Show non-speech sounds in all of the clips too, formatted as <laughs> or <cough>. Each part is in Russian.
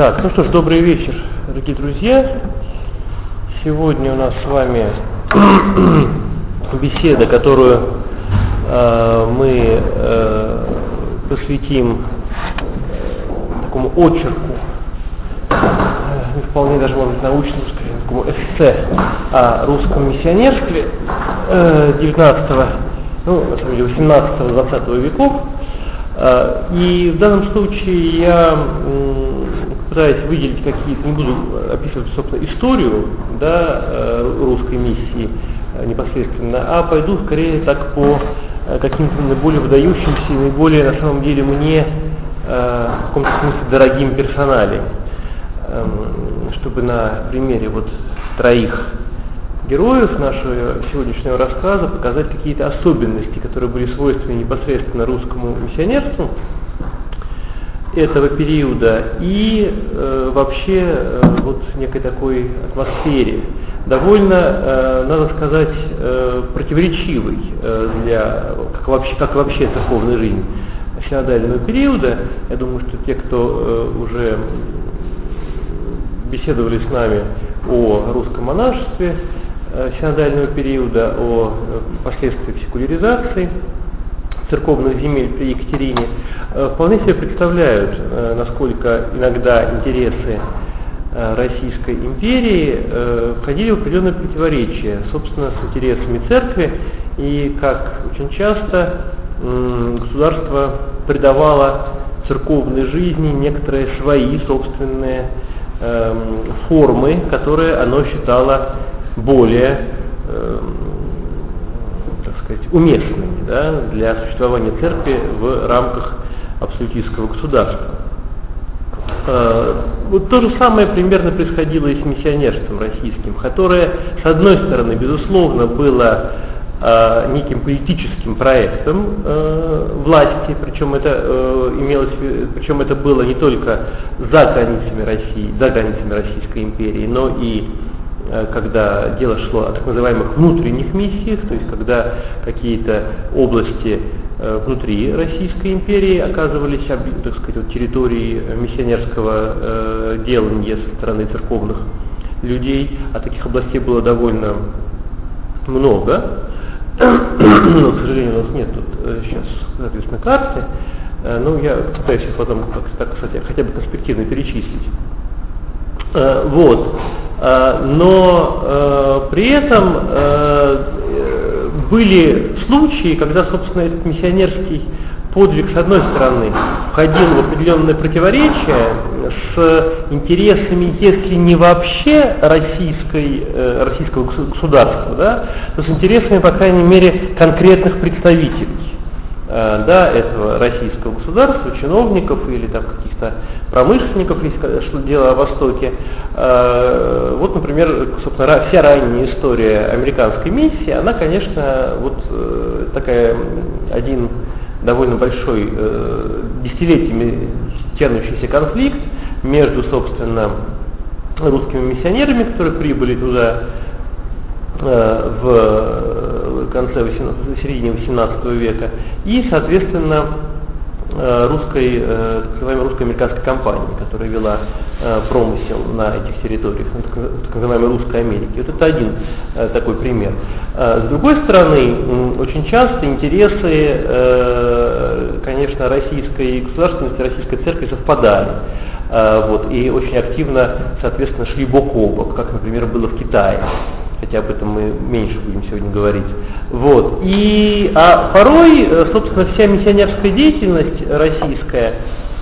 Так, ну что ж, добрый вечер, дорогие друзья. Сегодня у нас с вами <clears throat> беседа, которую э, мы э, посвятим такому очерку, э, не вполне даже, может быть, научному, скорее, такому эссе о русском миссионерстве э, 19 ну, на самом деле, 18-20 веков. Э, и в данном случае я пытаюсь выделить какие-то, не буду описывать, собственно, историю да, э, русской миссии э, непосредственно, а пойду скорее так по каким-то наиболее выдающимся, наиболее, на самом деле, мне в каком-то смысле дорогим персоналиям, эм, чтобы на примере вот троих героев нашего сегодняшнего рассказа показать какие-то особенности, которые были свойственны непосредственно русскому миссионерству этого периода и э, вообще э, вот некой такой атмосфере, довольно, э, надо сказать, э, противоречивой э, для, как вообще, как вообще церковная жизнь синодального периода. Я думаю, что те, кто э, уже беседовали с нами о русском монашестве, Э, синодального периода, о э, последствиях секуляризации церковных земель при Екатерине, э, вполне себе представляют, насколько иногда интересы Российской империи входили в определенное противоречие, собственно, с интересами церкви, и как очень часто государство придавало церковной жизни некоторые свои собственные эм, формы, которые оно считало более, э, так сказать, уместными да, для существования церкви в рамках абсолютистского государства. Э, вот то же самое примерно происходило и с миссионерством российским, которое, с одной стороны, безусловно, было э, неким политическим проектом э, власти, причем это э, имелось, причем это было не только за границами России, за границами Российской империи, но и когда дело шло о так называемых внутренних миссиях, то есть когда какие-то области э, внутри Российской империи оказывались, так сказать, вот, территорией миссионерского э, делания со стороны церковных людей, а таких областей было довольно много. Но, к сожалению, у нас нет тут сейчас, соответственно, карты. Ну, я пытаюсь их потом, так, кстати, хотя бы конспективно перечислить. Вот. Э, но э, при этом э, были случаи, когда, собственно, этот миссионерский подвиг, с одной стороны, входил в определенное противоречие с интересами, если не вообще российской, российского государства, да, то с интересами, по крайней мере, конкретных представителей. Э, да, этого российского государства, чиновников или там каких-то промышленников, если что дело о Востоке. Э, вот, например, собственно, вся ранняя история американской миссии, она, конечно, вот э, такая один довольно большой десятилетиями тянущийся конфликт между, собственно, русскими миссионерами, которые прибыли туда в конце 18, в середине 18 века и, соответственно, э, русской, э, так называемой русско-американской компании, которая вела промысел на этих территориях, так называемой русской Америки. Вот это один такой пример. С другой стороны, очень часто интересы, конечно, российской государственности, российской церкви совпадали. Вот, и очень активно, соответственно, шли бок о бок, как, например, было в Китае хотя об этом мы меньше будем сегодня говорить. Вот. И, а порой, э, собственно, вся миссионерская деятельность российская,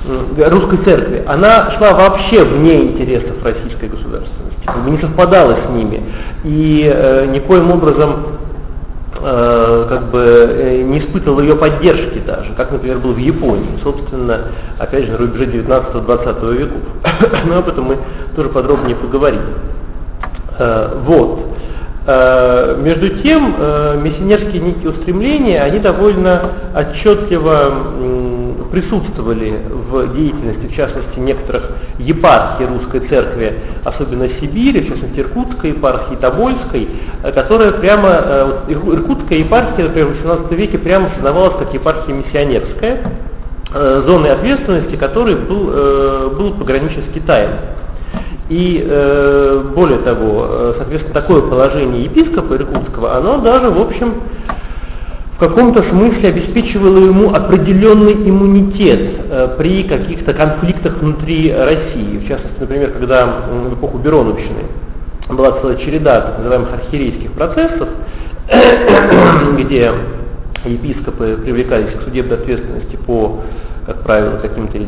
русской церкви, она шла вообще вне интересов российской государственности, не совпадала с ними. И э, никоим образом э, как бы э, не испытывал ее поддержки даже, как, например, был в Японии, собственно, опять же, на рубеже 19-20 веков. <coughs> Но об этом мы тоже подробнее поговорим. Э, вот. Э, между тем, э, миссионерские некие устремления, они довольно отчетливо присутствовали в деятельности, в частности, некоторых епархий русской церкви, особенно Сибири, в частности, Иркутской епархии, Тобольской, э, которая прямо, Иркутская епархия, например, в XVIII веке прямо создавалась как епархия миссионерская, зоной ответственности, который был, был пограничен с Китаем. И э, более того, э, соответственно, такое положение епископа Иркутского, оно даже, в общем, в каком-то смысле обеспечивало ему определенный иммунитет э, при каких-то конфликтах внутри России. В частности, например, когда в эпоху Бероновщины была целая череда так называемых архиерейских процессов, <coughs> где епископы привлекались к судебной ответственности по как правило, каким-то или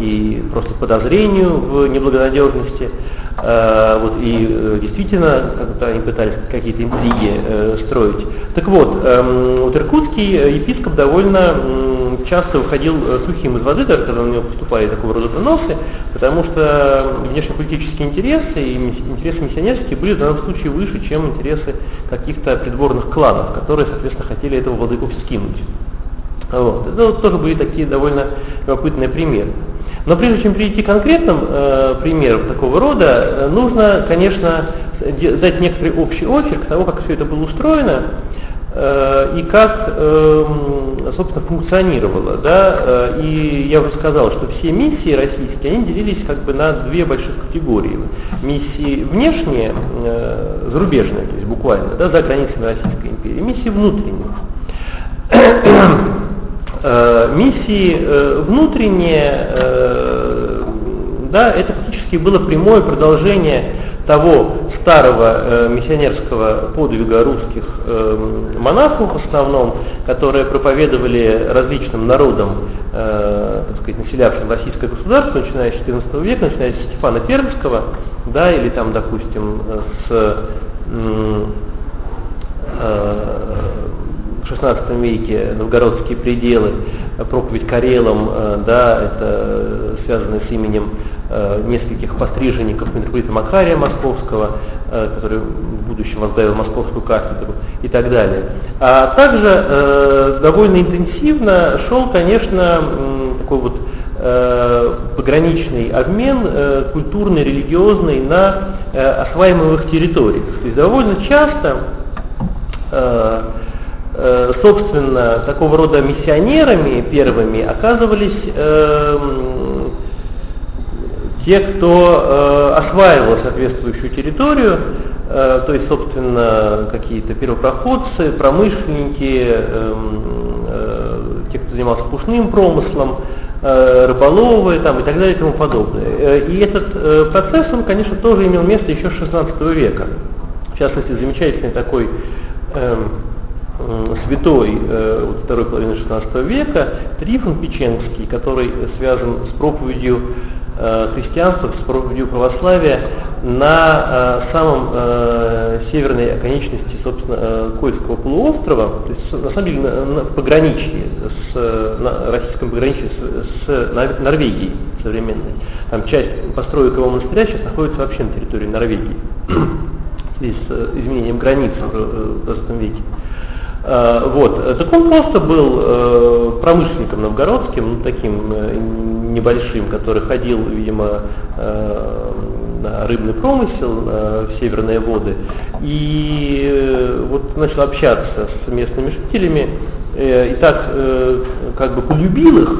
и просто подозрению в неблагонадежности. Э, вот, и э, действительно, как-то они пытались какие-то интриги э, строить. Так вот, э, вот иркутский епископ довольно э, часто выходил сухим из воды, даже когда у него поступали такого рода доносы, потому что внешнеполитические интересы и интересы миссионерские были в данном случае выше, чем интересы каких-то придворных кланов, которые, соответственно, хотели этого владыку скинуть. Вот. Это вот тоже были такие довольно любопытные примеры. Но прежде чем перейти к конкретным э, примерам такого рода, э, нужно, конечно, дать некоторый общий очерк того, как все это было устроено э, и как, э, собственно, функционировало. Да? Э, и я уже сказал, что все миссии российские, они делились как бы на две больших категории. Миссии внешние, э, зарубежные, то есть буквально, да, за границами Российской империи, миссии внутренние. Э, миссии э, внутренние, э, да, это фактически было прямое продолжение того старого э, миссионерского подвига русских э, монахов в основном, которые проповедовали различным народам, э, так сказать, населявшим российское государство, начиная с XIV века, начиная с Стефана Пермского, да, или там, допустим, с э, XVI веке новгородские пределы, э, проповедь Карелам, э, да, это связано с именем э, нескольких постриженников митрополита Макария Московского, который в будущем возглавил Московскую кафедру и так далее. А также довольно интенсивно шел, конечно, такой вот пограничный обмен культурный, религиозный на осваиваемых территориях. То есть довольно часто Э, собственно, такого рода миссионерами первыми оказывались э, те, кто э, осваивал соответствующую территорию, э, то есть, собственно, какие-то первопроходцы, промышленники, э, э, те, кто занимался пушным промыслом, э, рыболовы там, и так далее и тому подобное. Э, и этот э, процесс, он, конечно, тоже имел место еще с 16 века. В частности, замечательный такой э, святой э, второй половины XVI века Трифон Печенский, который связан с проповедью э, христианства, с проповедью православия на э, самом э, северной оконечности, собственно, э, Кольского полуострова, то есть на самом деле на, на пограничье, с, на российском пограничье с, с Норвегией современной. Там часть построек его монастыря сейчас находится вообще на территории Норвегии <clears throat> с э, изменением границ в XX веке. Э, вот. Так он просто был э, промышленником новгородским, ну, таким э, небольшим, который ходил, видимо, на рыбный промысел в северные воды и вот начал общаться с местными жителями и так как бы полюбил их,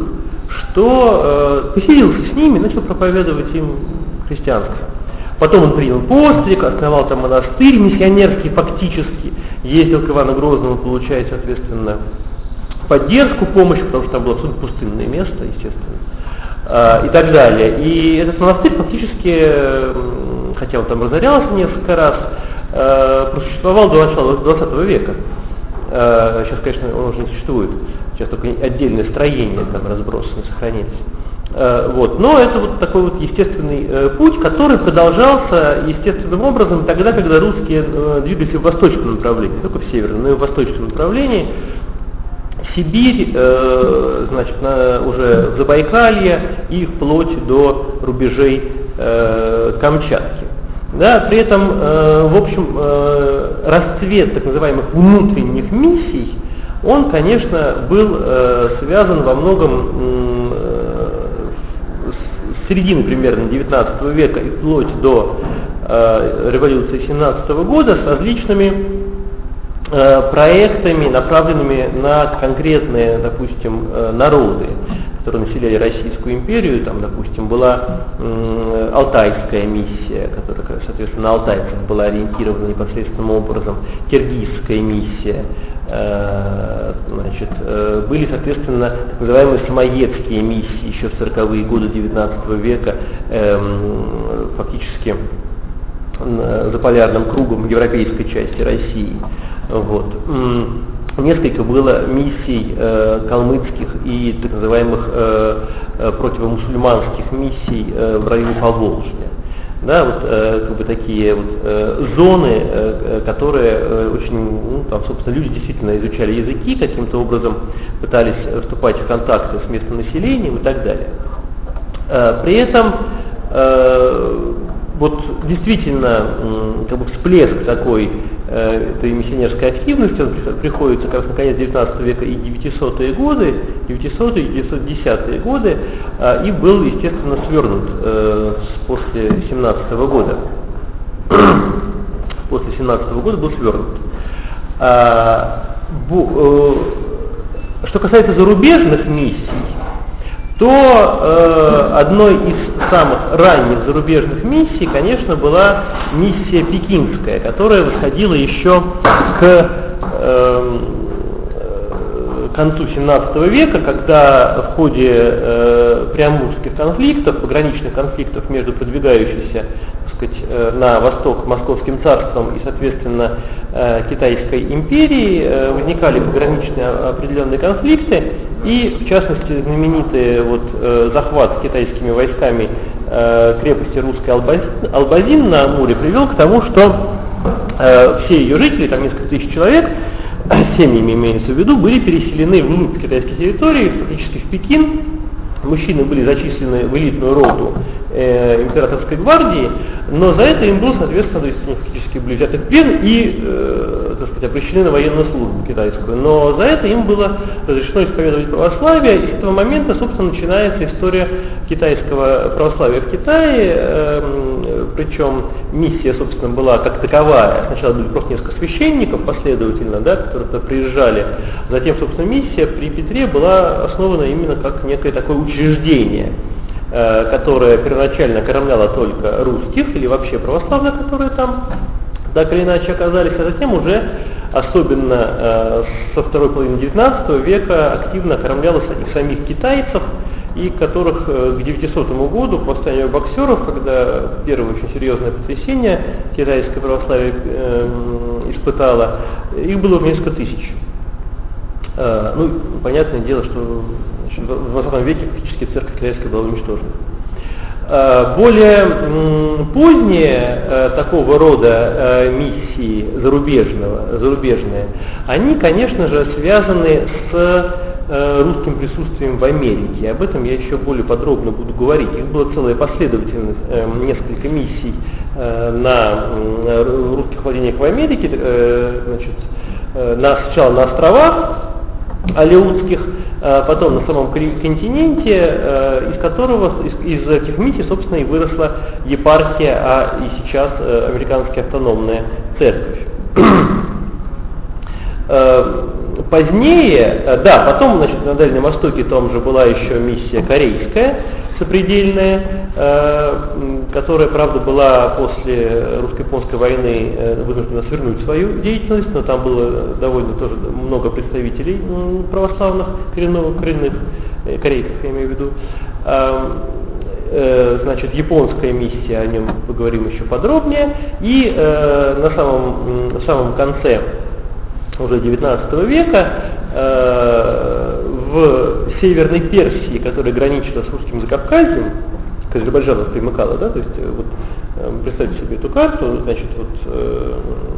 что поселился с ними, начал проповедовать им христианство. Потом он принял постриг, основал там монастырь миссионерский фактически, ездил к Ивану Грозному, получая, соответственно, поддержку, помощь, потому что там было абсолютно пустынное место, естественно, а, и так далее. И этот монастырь фактически, хотя он там разорялся несколько раз, а, просуществовал до начала 20 века. А, сейчас, конечно, он уже не существует. Сейчас только отдельное строение там разбросано, сохраняется. Э, вот. Но это вот такой вот естественный э, путь, который продолжался естественным образом тогда, когда русские э, двигались в восточном направлении, только в северном, но и в восточном направлении. Сибирь, значит, на, уже в Забайкалье и вплоть до рубежей Камчатки. Да, при этом, в общем, расцвет так называемых внутренних миссий, он, конечно, был связан во многом середины примерно 19 века и вплоть до э, революции 17 года с различными э, проектами, направленными на конкретные, допустим, э, народы. Которые населяли Российскую империю, там, допустим, была э, Алтайская миссия, которая, соответственно, на алтайцев была ориентирована непосредственным образом, Киргизская миссия, э, значит, э, были, соответственно, так называемые самоедские миссии еще в 40-е годы 19 века, э, фактически за полярным кругом европейской части России. Вот. Несколько было миссий э, калмыцких и так называемых э, э, противомусульманских миссий э, в районе Поволжья. Да, вот э, как бы такие вот э, зоны, э, э, которые э, очень, ну, там, собственно, люди действительно изучали языки, каким-то образом пытались вступать в контакты с местным населением и так далее. Э, при этом э, вот действительно как бы всплеск такой э, этой миссионерской активности, он приходится как раз на конец 19 века и 900-е годы, 900-е и 910-е годы, э, и был, естественно, свернут э, после 17 -го года. <clears throat> после 17 -го года был свернут. А, э, что касается зарубежных миссий, то э, одной из самых ранних зарубежных миссий, конечно, была миссия пекинская, которая выходила еще к э, концу 17 века, когда в ходе э, преамурских конфликтов, пограничных конфликтов между продвигающейся сказать, э, на восток Московским царством и, соответственно, э, Китайской империей, э, возникали пограничные определенные конфликты, и, в частности, знаменитый вот, захват китайскими войсками крепости русской Албазин, Албазин на Амуре привел к тому, что все ее жители, там несколько тысяч человек, <coughs> семьями имеется в виду, были переселены вглубь китайской территории, фактически в Пекин, мужчины были зачислены в элитную роду э, императорской гвардии, но за это им было, соответственно, то есть они фактически были взяты в плен и, э, так сказать, обращены на военную службу китайскую. Но за это им было разрешено исповедовать православие, и с этого момента, собственно, начинается история китайского православия в Китае, э, причем миссия, собственно, была как таковая. Сначала были просто несколько священников последовательно, да, которые туда приезжали. Затем, собственно, миссия при Петре была основана именно как некое такое учреждение, э, которое первоначально кормляло только русских или вообще православных, которые там так или иначе оказались, а затем уже, особенно э, со второй половины XIX века, активно кормляло и самих китайцев, и которых э, к 900 году, по восстанию боксеров, когда первое очень серьезное потрясение китайское православие э, испытало, их было несколько тысяч. Ну, понятное дело, что в 20 веке фактически церковь китайская была уничтожена. Э, более поздние э, такого рода э, миссии зарубежного, зарубежные, они, конечно же, связаны с русским присутствием в Америке. Об этом я еще более подробно буду говорить. Их была целая последовательность, несколько миссий на русских владениях в Америке, значит, на, сначала на островах, алеутских, э, потом на самом континенте, э, из которого, из, из миссий, собственно, и выросла епархия, а и сейчас э, американская автономная церковь. Позднее, да, потом, значит, на Дальнем Востоке там же была еще миссия корейская, сопредельная, которая, правда, была после русско-японской войны вынуждена свернуть свою деятельность, но там было довольно тоже много представителей православных коренных, коренных э, корейцев, я имею в виду. Э, значит, японская миссия, о нем поговорим еще подробнее. И э, на самом, самом конце уже 19 века э, в Северной Персии, которая граничила с русским Закавказьем, к Азербайджану примыкала, да, то есть э, вот э, представьте себе эту карту, значит, вот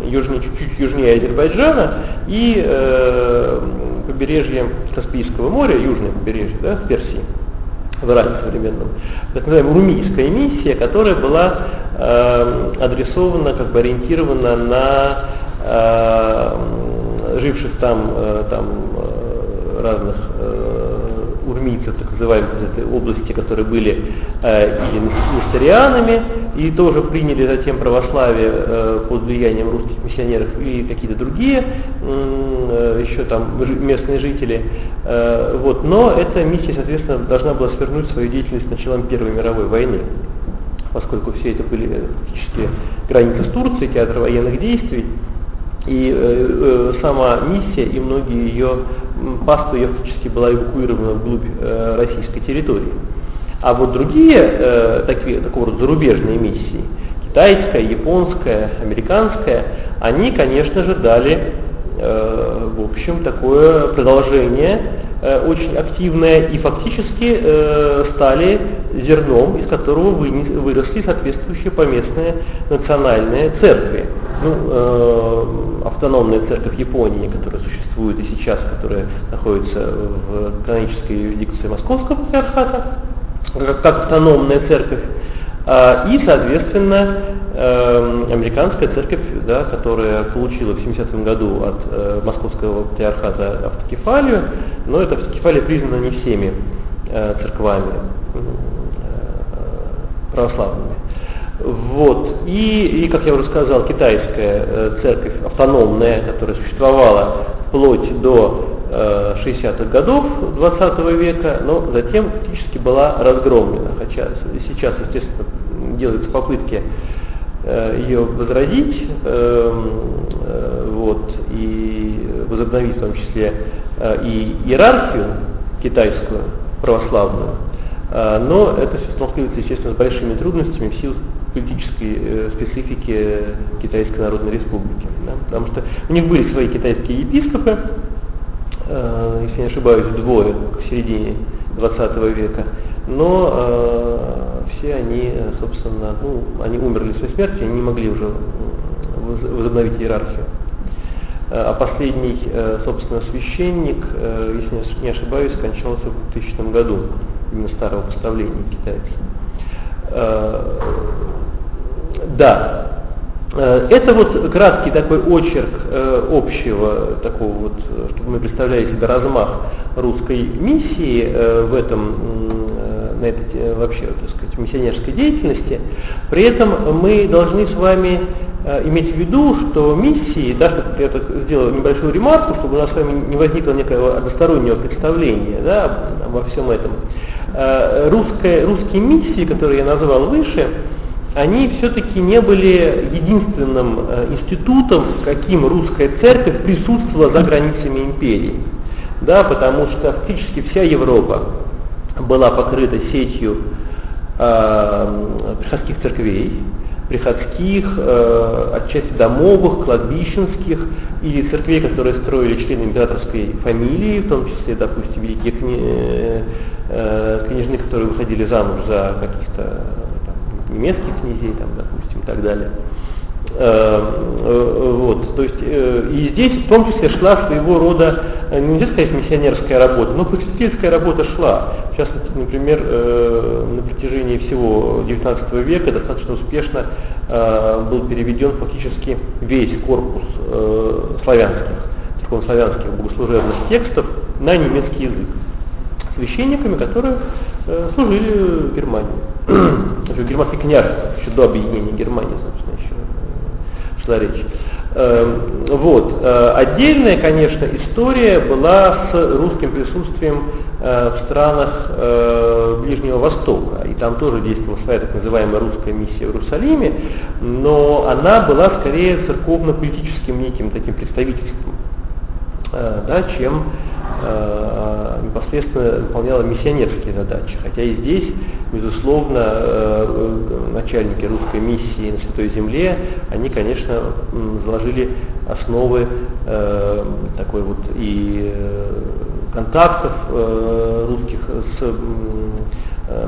южнее, чуть-чуть южнее Азербайджана и э, побережье Каспийского моря, южное побережье, да, в Персии, в Иране современном, так называемая румийская миссия, которая была э, адресована, как бы ориентирована на э, живших там, э, там э, разных э, урмийцев, так называемых из этой области, которые были э, или несторианами, и тоже приняли затем православие под влиянием русских миссионеров и какие-то другие еще там местные жители. Вот. Но эта миссия, соответственно, должна была свернуть свою деятельность с началом Первой мировой войны поскольку все это были фактически границы с Турцией, театр военных действий, и э, э, сама миссия и многие ее паства ее фактически была эвакуирована вглубь э, российской территории. А вот другие э, такие, такого рода зарубежные миссии, китайская, японская, американская, они, конечно же, дали, в общем, такое продолжение э, очень активное и фактически э, стали зерном, из которого выросли соответствующие поместные национальные церкви. Ну, э, автономная церковь Японии, которая существует и сейчас, которая находится в канонической юрисдикции Московского патриархата, как автономная церковь, и, соответственно, эм, американская церковь, да, которая получила в 70-м году от э, Московского патриархата автокефалию, но эта автокефалия признана не всеми э, церквами э, православными. Вот. И, и, как я уже сказал, китайская церковь автономная, которая существовала вплоть до 60-х годов 20 века, но затем фактически была разгромлена. Хотя сейчас, естественно, делаются попытки э, ее возродить эм, э, вот, и возобновить в том числе э, и иерархию китайскую, православную. Но это все сталкивается, естественно, с большими трудностями в силу политической специфики Китайской Народной Республики. Да? Потому что у них были свои китайские епископы, э, если не ошибаюсь, двое к середине 20 века. Но э, все они, собственно, ну, они умерли своей смертью, они не могли уже возобновить иерархию. Э, а последний, э, собственно, священник, если не ошибаюсь, скончался в 2000 году, именно старого поставления китайцев. Да, это вот краткий такой очерк э, общего, такого вот, чтобы мы представляли себе размах русской миссии э, в этом, э, на этой вообще, так сказать, миссионерской деятельности. При этом мы должны с вами э, иметь в виду, что миссии, да, я так сделал небольшую ремарку, чтобы у нас с вами не возникло некого одностороннего представления да, обо всем этом. Э, русская, русские миссии, которые я назвал выше, они все-таки не были единственным э, институтом, каким русская церковь присутствовала за границами империи. Да, потому что фактически вся Европа была покрыта сетью э, приходских церквей, приходских, э, отчасти домовых, кладбищенских, или церквей, которые строили члены императорской фамилии, в том числе, допустим, великие кни, э, э, княжны, которые выходили замуж за каких-то немецких князей, там, допустим, и так далее. Э, э, вот, то есть, э, и здесь в том числе шла своего рода, нельзя сказать миссионерская работа, но просветительская работа шла. В частности, например, на протяжении всего XIX века достаточно успешно был переведен фактически весь корпус славянских, церковнославянских богослужебных текстов на немецкий язык священниками, которые служили в Германии <clears throat> еще германский княжество, еще до объединения Германии, собственно, еще э, шла речь. Эм, вот. Э, отдельная, конечно, история была с русским присутствием э, в странах Ближнего Востока. И там тоже действовала своя так называемая русская миссия в Иерусалиме, но она была скорее церковно-политическим неким таким представительством, да, чем непосредственно выполняла миссионерские задачи. Хотя и здесь, безусловно, э, начальники русской миссии на Святой Земле, они, конечно, заложили основы э, такой вот и э, контактов э, русских с Э,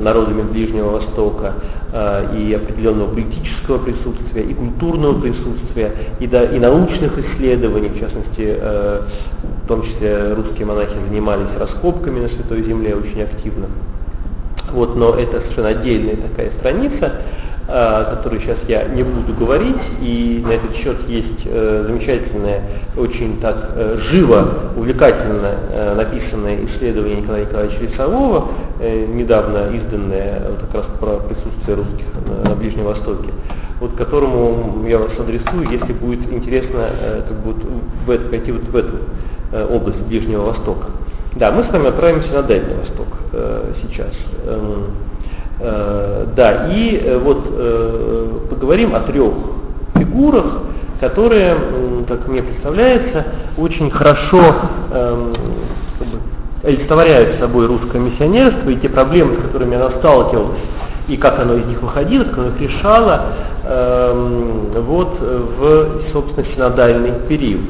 народами Ближнего Востока э, и определенного политического присутствия, и культурного присутствия, и, да, и научных исследований, в частности, э, в том числе русские монахи занимались раскопками на Святой Земле очень активно. Вот, но это совершенно отдельная такая страница, о которой сейчас я не буду говорить, и на этот счет есть э, замечательное, очень так э, живо, увлекательно э, написанное исследование Николая Николаевича Лесового, недавно изданное вот как раз про присутствие русских на, Ближнем Востоке, вот которому я вас адресую, если будет интересно как бы, в, это, пойти вот в эту область Ближнего Востока. Да, мы с вами отправимся на Дальний Восток э, сейчас. Эм, э, да, и э, вот э, поговорим о трех фигурах, которые, как мне представляется, очень хорошо э, олицетворяют собой русское миссионерство и те проблемы, с которыми оно сталкивалось, и как оно из них выходило, как оно их решало, э, вот в, собственно, синодальный период.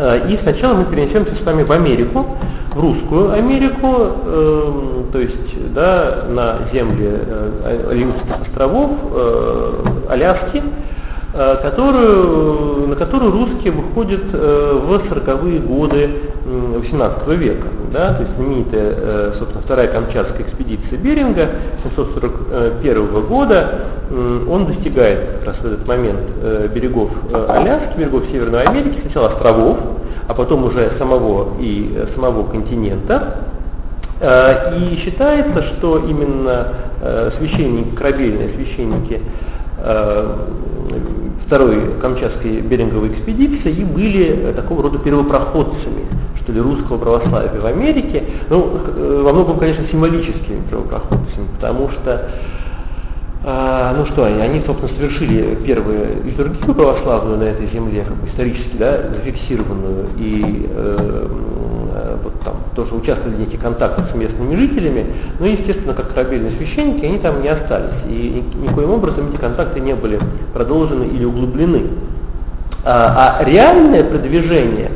Э, и сначала мы перенесемся с вами в Америку, в русскую Америку, э, то есть да, на земли э, Алиутских островов, э, Аляски, Э, которую, которую русские выходят э, в 40-е годы 18 века. Да, то есть знаменитая, э, собственно, вторая Камчатская экспедиция Беринга 741 года, он достигает как раз в этот момент берегов Аляски, берегов Северной Америки, сначала островов, а потом уже самого и самого континента. И считается, что именно священники, корабельные священники второй Камчатской беринговой экспедиции и были такого рода первопроходцами, что ли, русского православия в Америке. Ну, э, во многом, конечно, символическими первопроходцами, потому что а, ну что они, они, собственно, совершили первую литургию православную на этой земле, как бы исторически, да, зафиксированную, и э, э, вот там тоже участвовали в неких контактах с местными жителями, но, естественно, как корабельные священники, они там не остались, и никоим образом эти контакты не были продолжены или углублены. А, а реальное продвижение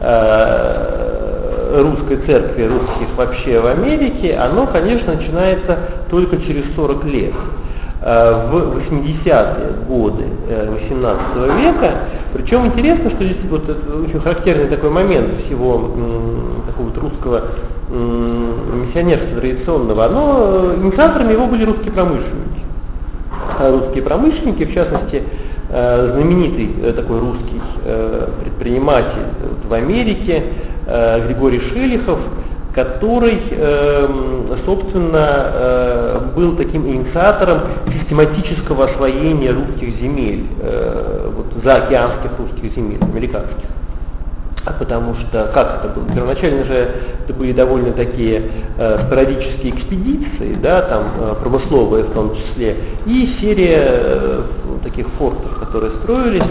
э, русской церкви, русских вообще в Америке, оно, конечно, начинается только через 40 лет. Э, в 80-е годы 18 э, века. Причем интересно, что здесь вот очень характерный такой момент всего такого русского миссионерства традиционного, оно, инициаторами его были русские промышленники. А русские промышленники, в частности, э, знаменитый такой русский предприниматель в Америке Григорий Шелихов, который, эм, собственно, э, был таким инициатором систематического освоения русских земель, э, вот, заокеанских русских земель, американских. А потому что, как это было? Первоначально же это были довольно такие э, спорадические экспедиции, да, там э, промысловые в том числе, и серия э, таких фортов, которые строились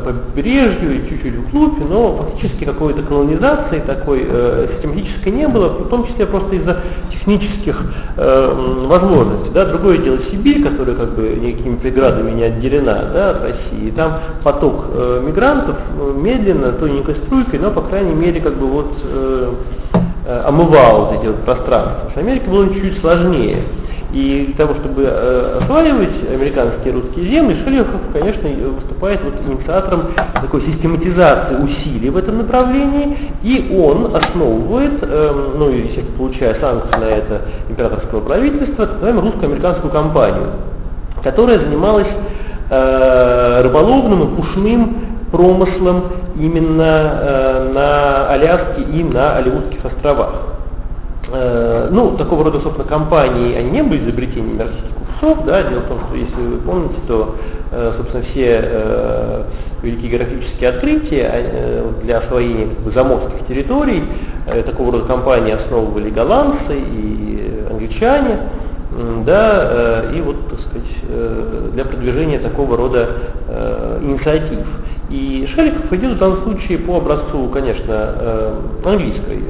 побережью и чуть-чуть вглубь, но фактически какой-то колонизации такой э, систематической не было, в том числе просто из-за технических э, возможностей. Да. Другое дело Сибирь, которая как бы никакими преградами не отделена да, от России. Там поток э, мигрантов э, медленно, тоненькой струйкой, но, по крайней мере, как бы вот э, э, омывал вот эти вот пространства. С Америкой было чуть-чуть сложнее. И для того, чтобы э, осваивать американские русские земли, Шелехов, конечно, выступает вот инициатором такой систематизации усилий в этом направлении, и он основывает, э, ну и, естественно, получая санкции на это императорского правительства, так называемую русско-американскую компанию, которая занималась э, рыболовным и пушным промыслом именно на Аляске и на Алиутских островах. Э, ну, такого рода, собственно, компании, они не были изобретениями российских купцов, да, дело в том, что, если вы помните, то, э, собственно, все э, великие географические открытия э, для освоения как бы, заморских территорий, такого рода компании основывали голландцы и англичане, да, и вот, так сказать, для продвижения такого рода инициатив. И Шариков идет в данном случае по образцу, конечно, английской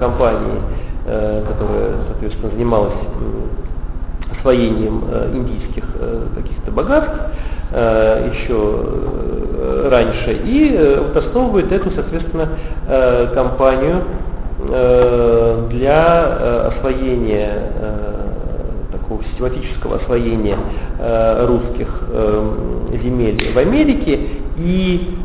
компании, которая, соответственно, занималась освоением э, индийских э, каких-то богатств еще раньше и основывает эту, соответственно, компанию для освоения такого систематического освоения русских земель в Америке. И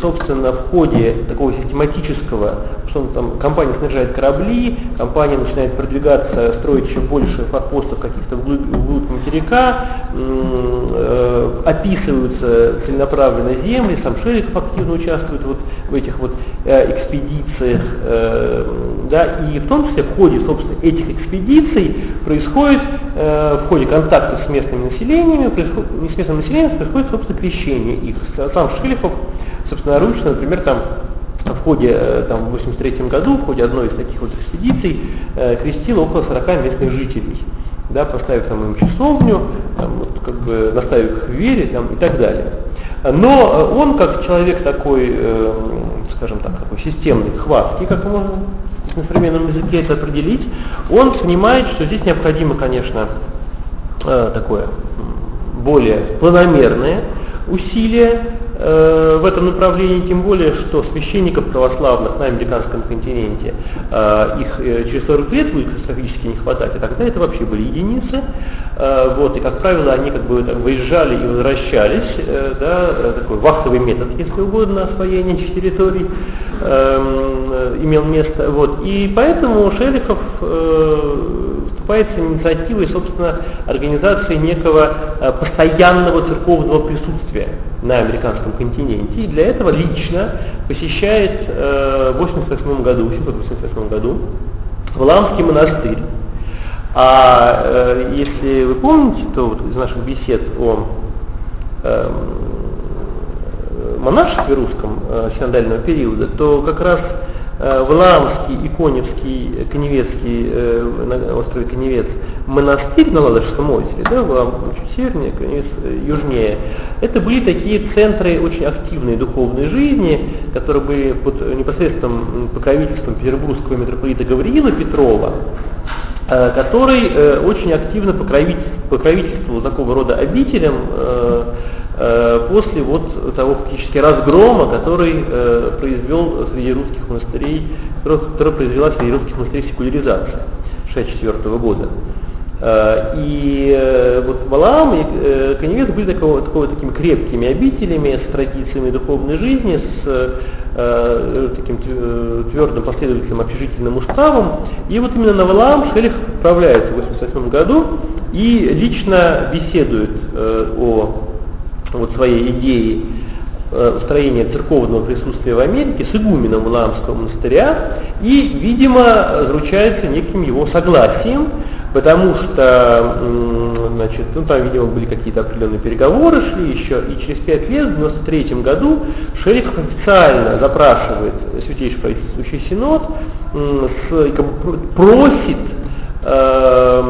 собственно, в ходе такого систематического, что там компания снаряжает корабли, компания начинает продвигаться, строить еще больше форпостов каких-то вглубь, вглубь материка, э, описываются целенаправленно земли, сам Шериков активно участвует вот в этих вот э, экспедициях, э, да, и в том числе в ходе, собственно, этих экспедиций происходит, э, в ходе контакта с местными населениями, происходит, не с местным населением, происходит, собственно, крещение их. Сам Шелихов, собственноручно, например, там в ходе, э, там, в 83 году, в ходе одной из таких вот экспедиций, э, крестил около 40 местных жителей, да, поставив там им часовню, там, вот, как бы наставив их в вере там, и так далее. Но он, как человек такой, э, скажем так, такой системный, хваткий, как можно на современном языке это определить, он понимает, что здесь необходимо, конечно, э, такое более планомерное усилие, Э, в этом направлении, тем более, что священников православных на американском континенте э, их э, через 40 лет будет катастрофически не хватать, а тогда это вообще были единицы. Вот, и, как правило, они как бы выезжали и возвращались, да, такой вахтовый метод, если угодно, освоения этих территорий эм, имел место. Вот. И поэтому Шерихов выступает с инициативой, собственно, организации некого постоянного церковного присутствия на американском континенте, и для этого лично посещает э, в 88 году, в 1988 году Валамский монастырь. А э, если вы помните, то вот из наших бесед о э, монашестве русском э, синодального периода, то как раз Э, Валаамский, Иконевский, Коневецкий, э, на острове Коневец, монастырь на Ладожском озере, да, Валаам чуть севернее, Коневец э, южнее, это были такие центры очень активной духовной жизни, которые были под непосредственным покровительством петербургского митрополита Гавриила Петрова, который очень активно покровительствовал такого рода обителям, Э, после вот того фактически разгрома, который э, произвел среди русских монастырей, который произвела среди русских монастырей секуляризация 1964 года. Э, и э, вот Валаам и э, Каневец были такого, такого, такими крепкими обителями с традициями духовной жизни, с э, таким твердым последовательным общежительным уставом. И вот именно на Валаам Шерих отправляется в 1988 году и лично беседует э, о вот своей идеей э, устроения церковного присутствия в Америке с игуменом Валаамского монастыря и, видимо, заручается неким его согласием, потому что, значит, ну там, видимо, были какие-то определенные переговоры шли еще, и через пять лет, в 93 году, Шерихов официально запрашивает Святейший правительствующий синод, с, как просит э,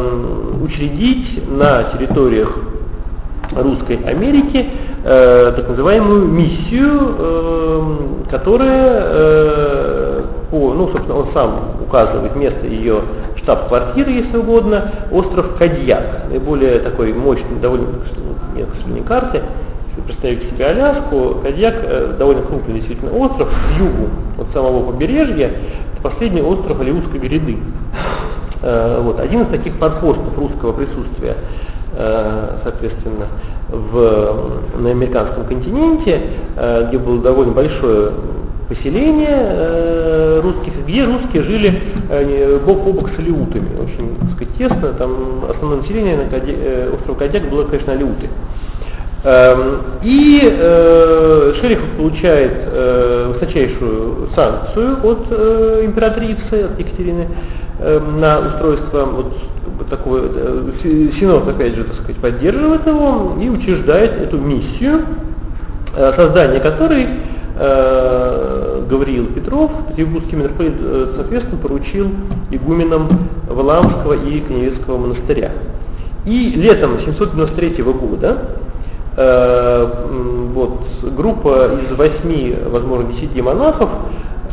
учредить на территориях Русской Америки э, так называемую миссию, э, которая, э, по, ну, собственно, он сам указывает место ее штаб-квартиры, если угодно, остров Кадьяк, наиболее такой мощный, довольно, нет, к сожалению, карты, если представить себе Аляску, Кадьяк э, довольно крупный действительно остров к югу от самого побережья, это последний остров Алиутской гряды. Э, вот, один из таких подпостов русского присутствия соответственно, в, на американском континенте, э, где было довольно большое поселение э, русских, где русские жили бок о бок с алиутами, очень так сказать, тесно, там основное население на Кади, острова Кадяк было, конечно, алиуты. Эм, и э, Шерихов получает э, высочайшую санкцию от э, императрицы, от Екатерины, э, на устройство вот такой, э, Синод, опять же, так сказать, поддерживает его и учреждает эту миссию, э, создание которой э, Гавриил Петров, Петербургский митрополит, соответственно, поручил игуменам Валаамского и Князевского монастыря. И летом 793 года вот, группа из восьми, возможно, десяти монахов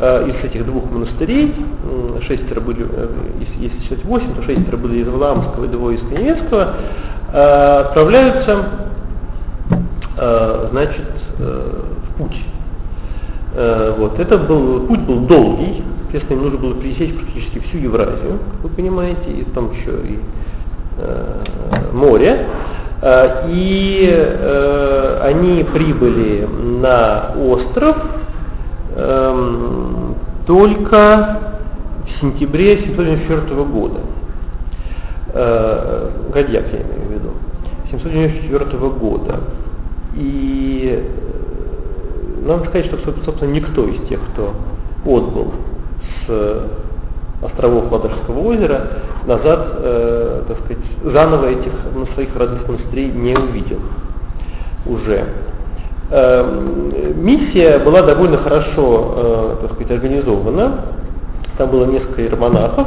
из этих двух монастырей, шестеро были, э, если считать восемь, то шестеро были из Валаамского и двое из Коневецкого, э, отправляются, значит, в путь. Вот. Это был, путь был долгий, естественно, им нужно было пересечь практически всю Евразию, как вы понимаете, и там еще и море. И они прибыли на остров, эм, только в сентябре 1994 года. Э, Гадьяк я имею в виду. 794 года. И надо сказать, что, собственно, никто из тех, кто отбыл с островов Ладожского озера, назад, э, так сказать, заново этих на своих родных монастырей не увидел уже. Э, миссия была довольно хорошо, э, так сказать, организована. Там было несколько иеромонахов,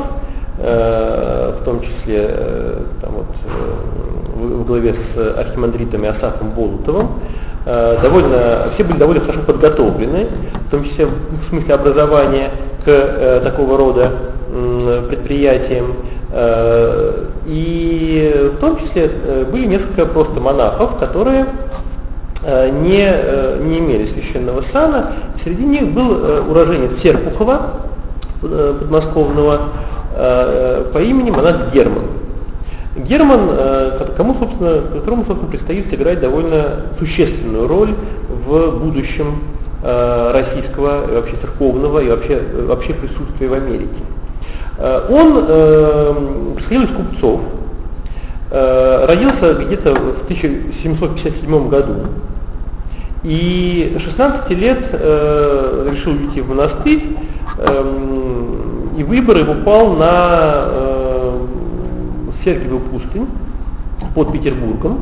э, в том числе э, там вот, в главе с архимандритом Асафом Болотовым. Довольно, все были довольно хорошо подготовлены, в том числе в смысле образования к такого рода предприятиям. И в том числе были несколько просто монахов, которые не, э, не имели священного сана. Среди них был э, уроженец Серпухова, э, подмосковного, э, по имени монах Герман. Герман, э, кому, собственно, которому, собственно, предстоит сыграть довольно существенную роль в будущем э, российского, вообще церковного и вообще, вообще присутствия в Америке. Э, он происходил из купцов, родился где-то в 1757 году. И 16 лет э, решил уйти в монастырь, э, и выбор его пал на э, Сергиевую пустынь под Петербургом.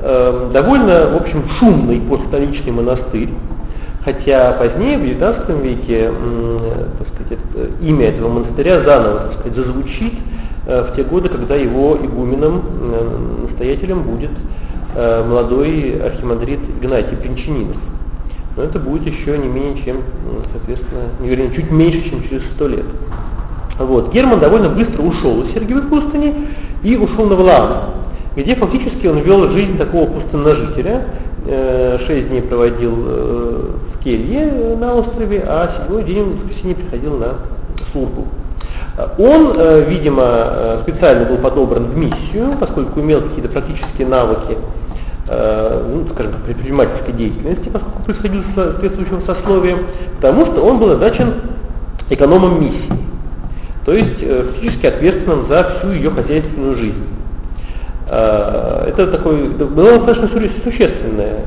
Э, довольно, в общем, шумный постстоличный монастырь, хотя позднее, в XIX веке, э, так сказать, это, имя этого монастыря заново так сказать, зазвучит э, в те годы, когда его игуменом, э, настоятелем будет э, молодой архимандрит Игнатий Пенчининов. Но это будет еще не менее чем, соответственно, не вернее, чуть меньше, чем через сто лет. Вот. Герман довольно быстро ушел из Сергиевой пустыни и ушел на Валаам, где фактически он вел жизнь такого пустынножителя. Э, шесть дней проводил э, в келье на острове, а седьмой день в воскресенье приходил на службу. Он, э, видимо, специально был подобран в миссию, поскольку имел какие-то практические навыки ну, скажем так, предпринимательской деятельности, поскольку происходил с соответствующим сословием, потому что он был назначен экономом миссии то есть э, фактически ответственным за всю ее хозяйственную жизнь. Э, это такой, была достаточно существенная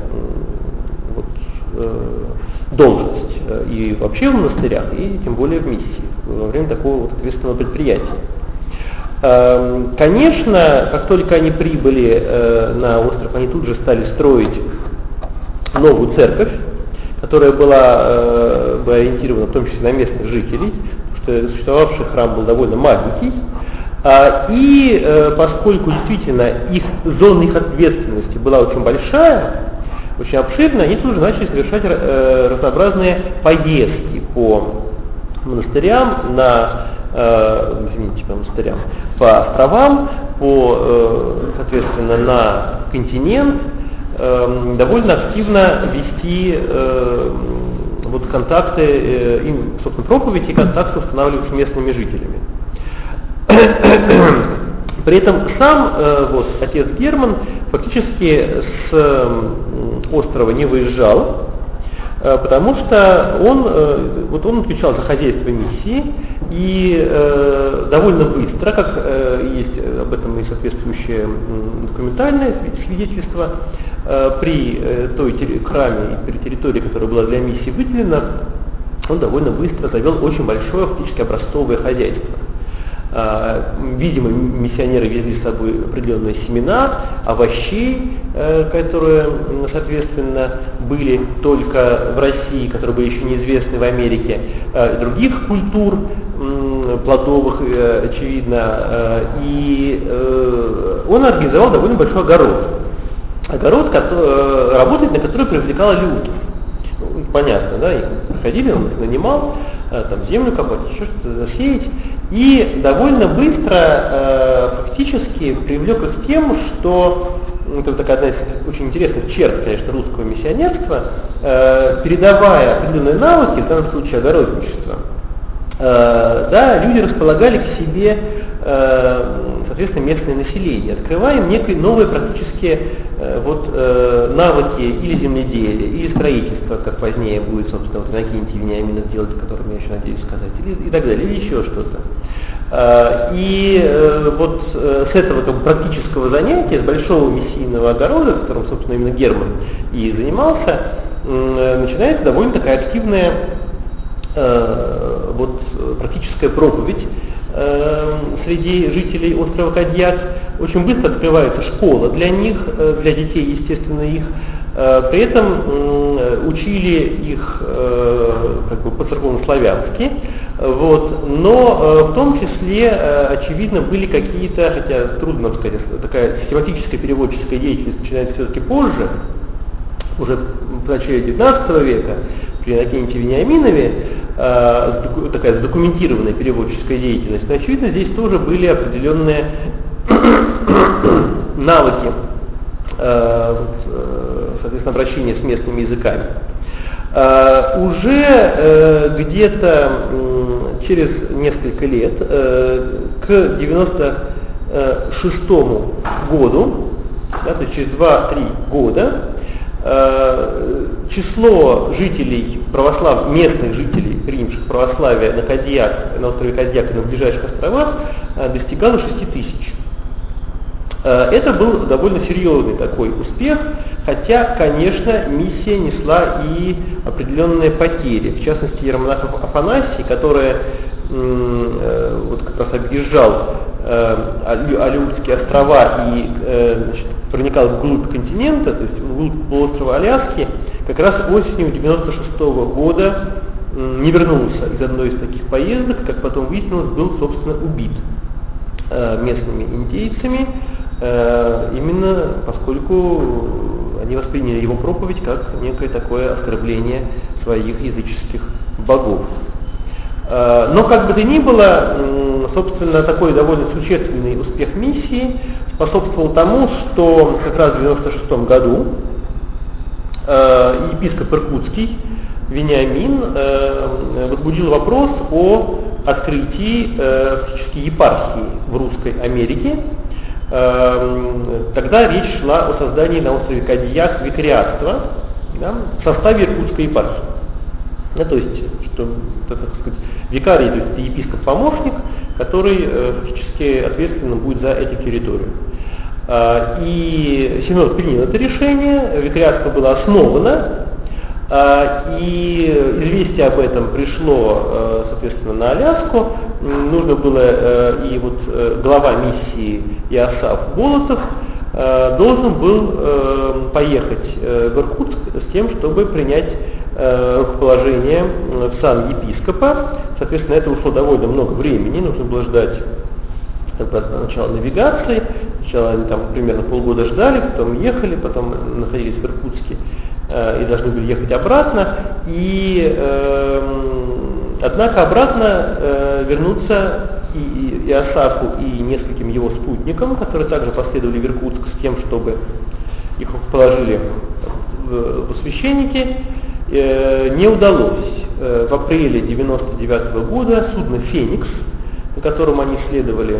вот, э, должность и вообще в монастырях, и тем более в миссии, во время такого вот ответственного предприятия. Конечно, как только они прибыли на остров, они тут же стали строить новую церковь, которая была бы ориентирована в том числе на местных жителей, существовавший храм был довольно маленький, а, и э, поскольку действительно их зона их ответственности была очень большая, очень обширная, они тоже начали совершать э, разнообразные поездки по монастырям, на, э, извините, по монастырям, по островам, по, соответственно, на континент, довольно активно вести вот контакты, э, им, собственно, проповеди и контакты устанавливать с местными жителями. <clears throat> При этом сам э, вот, отец Герман фактически с э, острова не выезжал, э, потому что он, э, вот он отвечал за хозяйство миссии и э, довольно быстро, как э, есть об этом и соответствующее документальное свидетельство, Э, при э, той храме и при территории, которая была для миссии выделена, он довольно быстро завел очень большое фактически образцовое хозяйство. Э, видимо, миссионеры везли с собой определенные семена, овощей, которые, соответственно, были только в России, которые были еще неизвестны в Америке, других культур плодовых, очевидно. И он организовал довольно большой огород огород, э, работать на который привлекала люди. Ну, понятно, да, их приходили, он их нанимал, э, там землю копать, еще что-то засеять, и довольно быстро э, фактически привлек их тем, что это такая одна из очень интересных черт, конечно, русского миссионерства, э, передавая определенные навыки, в данном случае огородничество, э, да, люди располагали к себе, э, соответственно, местное население, открываем некие новые практические э, вот, навыки или земледелия, или строительства, как позднее будет, собственно, вот Иннокентий Вениаминов делать, о котором я еще надеюсь сказать, или, и так далее, или еще что-то. И вот с этого как практического занятия, с большого мессийного огорода, которым, собственно, именно Герман и занимался, начинается довольно такая активная вот, практическая проповедь э, среди жителей острова Кадьяк. Очень быстро открывается школа для них, э, для детей, естественно, их. Э, при этом э, учили их э, как бы по-церковно-славянски, вот, но э, в том числе, э, очевидно, были какие-то, хотя трудно сказать, такая систематическая переводческая деятельность начинается все-таки позже, уже в начале XIX века, при Иннокенте Вениаминове, э, такая задокументированная переводческая деятельность, но очевидно здесь тоже были определенные <coughs> навыки, э, э, соответственно, обращения с местными языками. Uh, уже uh, где-то через несколько лет, к 96 году, да, то есть через 2-3 года, Э, число жителей православ, местных жителей римских православия на Кадьяк, на острове Кадьяк и на ближайших островах э, достигало 6 тысяч. Э, это был довольно серьезный такой успех, хотя, конечно, миссия несла и определенные потери. В частности, Ермонах Афанасий, который вот как раз объезжал Алиутские острова и значит, проникал вглубь континента, то есть вглубь полуострова Аляски, как раз осенью 96 -го года не вернулся из одной из таких поездок, как потом выяснилось, был, собственно, убит э, местными индейцами, э, именно поскольку они восприняли его проповедь как некое такое оскорбление своих языческих богов. Э, но как бы то ни было, собственно, такой довольно существенный успех миссии способствовал тому, что как раз в 96 году э, епископ Иркутский Вениамин э, возбудил вопрос о открытии фактически епархии в Русской Америке. Тогда речь шла о создании на острове Кадьяк викариатства да, в составе Иркутской епархии. Ну, то есть, что, так сказать, викарий, то есть епископ-помощник, который э, фактически ответственно будет за эту территорию. Э, и Синод принял это решение, викариатство было основано, и известие об этом пришло, э, соответственно, на Аляску. Нужно было, э, и вот э, глава миссии Иосаф Болотов должен был поехать в Иркутск с тем, чтобы принять руковоложение в сан епископа. Соответственно, это ушло довольно много времени, нужно было ждать начала навигации. Сначала они там примерно полгода ждали, потом ехали, потом находились в Иркутске и должны были ехать обратно. И, э, однако обратно э, вернуться и Иосафу, и нескольким его спутникам, которые также последовали в Иркутск с тем, чтобы их положили в, в священники. Э, не удалось. Э, в апреле 1999 года судно «Феникс», на котором они следовали,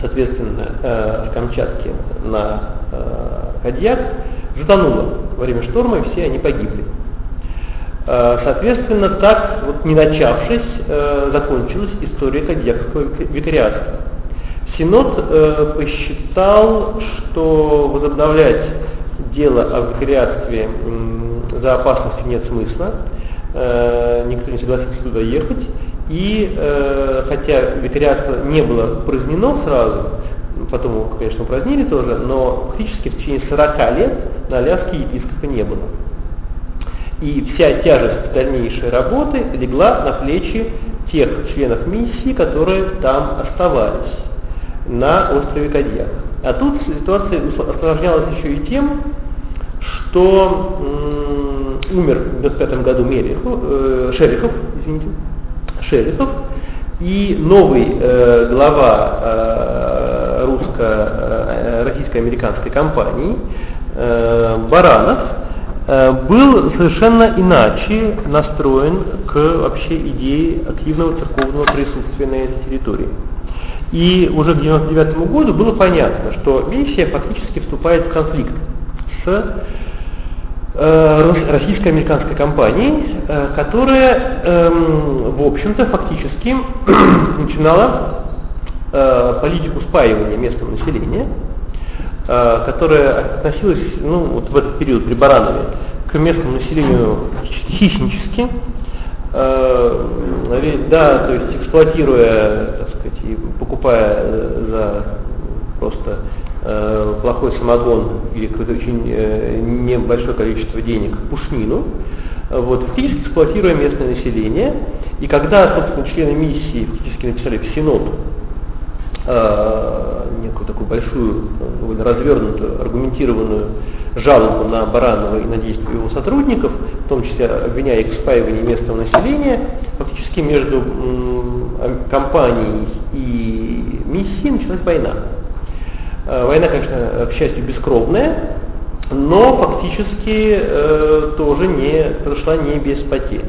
соответственно, э, с Камчатки на Кадьяк, затонуло во время шторма, и все они погибли. Соответственно, так, вот не начавшись, закончилась история Кадьякского викариатства. Синод посчитал, что возобновлять дело о викариатстве за опасностью нет смысла, э, никто не согласится туда ехать, и э, хотя викариатство не было упразднено сразу, потом его, конечно, упразднили тоже, но фактически в течение 40 лет на Аляске епископа не было. И вся тяжесть дальнейшей работы легла на плечи тех членов миссии, которые там оставались на острове Кадьяк. А тут ситуация осложнялась еще и тем, что умер в 1995 году Мерихов, э, Шерихов, извините, Шерихов, и новый э, глава э, русско, э, российско-американской компании э, Баранов э, был совершенно иначе настроен к вообще идее активного церковного присутствия на этой территории. И уже к 1999 году было понятно, что миссия фактически вступает в конфликт с российско-американской компанией, э, которая, э, в общем-то, фактически <clears throat> начинала э, политику спаивания местного населения, э, которая относилась, ну, вот в этот период при Баранове, к местному населению хищнически, э, да, то есть эксплуатируя, так сказать, и покупая э, за просто э, плохой самогон или какое-то очень э, небольшое количество денег пушнину, вот, фактически эксплуатируя местное население. И когда, собственно, члены миссии фактически написали в Синод э, некую такую большую, довольно развернутую, аргументированную жалобу на Баранова и на действия его сотрудников, в том числе обвиняя их в спаивании местного населения, фактически между компанией и миссией началась война. Э, война, конечно, к счастью, бескровная, но фактически э, тоже не прошла не без потерь.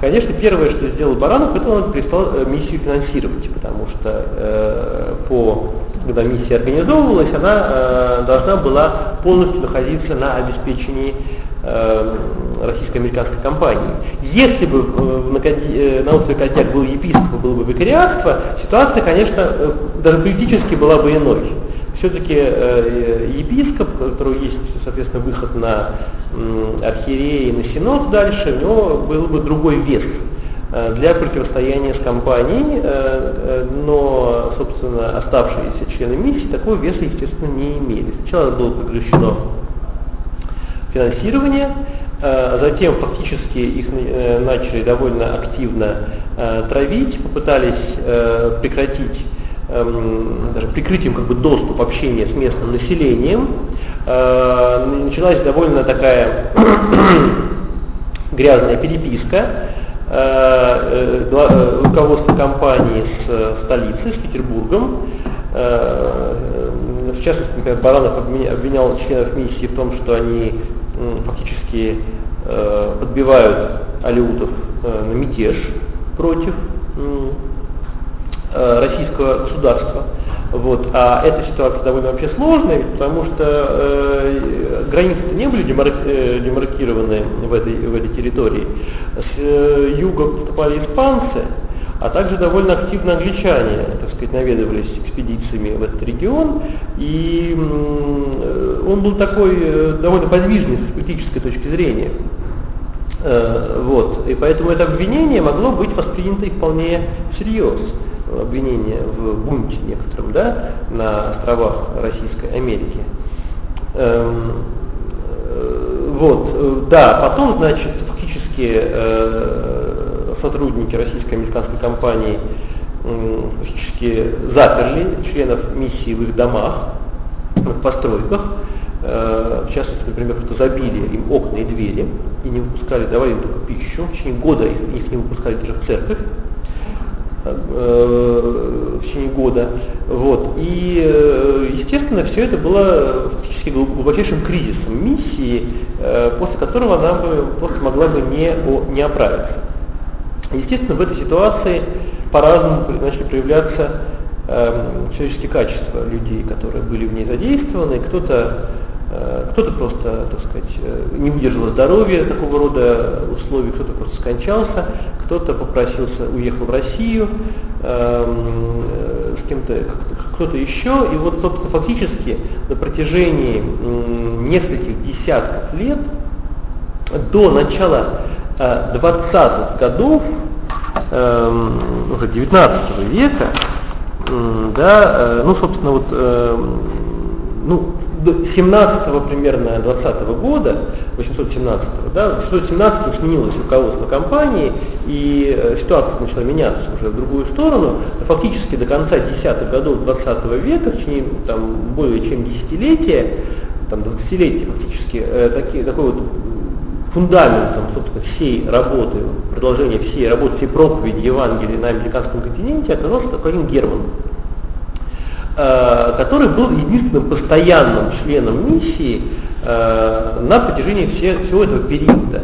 Конечно, первое, что сделал Баранов, это он перестал э, миссию финансировать, потому что э, по, когда миссия организовывалась, она э, должна была полностью находиться на обеспечении э, российско-американской компании. Если бы э, э, на острове Кодяк был епископ, было бы викариатство, ситуация, конечно, э, даже политически была бы иной все-таки э, епископ, у которого есть, соответственно, выход на э, архиерея и на синод дальше, у него был бы другой вес э, для противостояния с компанией, э, э, но, собственно, оставшиеся члены миссии такого веса, естественно, не имели. Сначала было прекращено финансирование, э, затем фактически их э, начали довольно активно э, травить, попытались прекратить Эм, даже прикрытием как бы доступ общения с местным населением, началась довольно такая <coughs> грязная переписка руководства компании с столицей, с Петербургом. В частности, например, Баранов обвинял членов миссии в том, что они фактически подбивают алиутов на мятеж против Э, российского государства. Вот. А эта ситуация довольно вообще сложная, потому что э, границы не были демарк, э, демаркированы в этой, в этой территории. С э, юга поступали испанцы, а также довольно активно англичане, так сказать, наведывались экспедициями в этот регион, и э, он был такой э, довольно подвижный с политической точки зрения. Э, вот. И поэтому это обвинение могло быть воспринято и вполне всерьез обвинения в бунте некотором, да, на островах Российской Америки. Эм, вот, да, потом, значит, фактически сотрудники российско-американской компании фактически заперли членов миссии в их домах, в постройках, э, в частности, например, что забили им окна и двери и не выпускали, давали им только пищу, в течение года их, их не выпускали даже в церковь, Э, в течение года. Вот. И, э, естественно, все это было фактически глубочайшим кризисом миссии, после которого она бы просто могла бы не, не оправиться. Естественно, в этой ситуации по-разному начали проявляться э, человеческие качества людей, которые были в ней задействованы. Кто-то Э, кто-то просто, так сказать, э, не выдержал здоровья такого рода условий, кто-то просто скончался, кто-то попросился, уехал в Россию, эм, э, с кем-то, кто-то еще. И вот, собственно, фактически на протяжении нескольких десятков лет до начала 20-х годов, эм, уже 19 века, да, ну, собственно, вот, эм, ну, до 17 примерно 20 года, 817 да, 817 сменилось руководство компании, и э, ситуация начала меняться уже в другую сторону. Фактически до конца 10-х годов 20 века, в течение там, более чем десятилетия, там 20-летия фактически, э, такие, такой вот фундаментом, собственно, всей работы, продолжения всей работы, всей проповеди Евангелия на американском континенте оказался такой один Герман. Э, который был единственным постоянным членом миссии, э, на протяжении все, всего этого периода.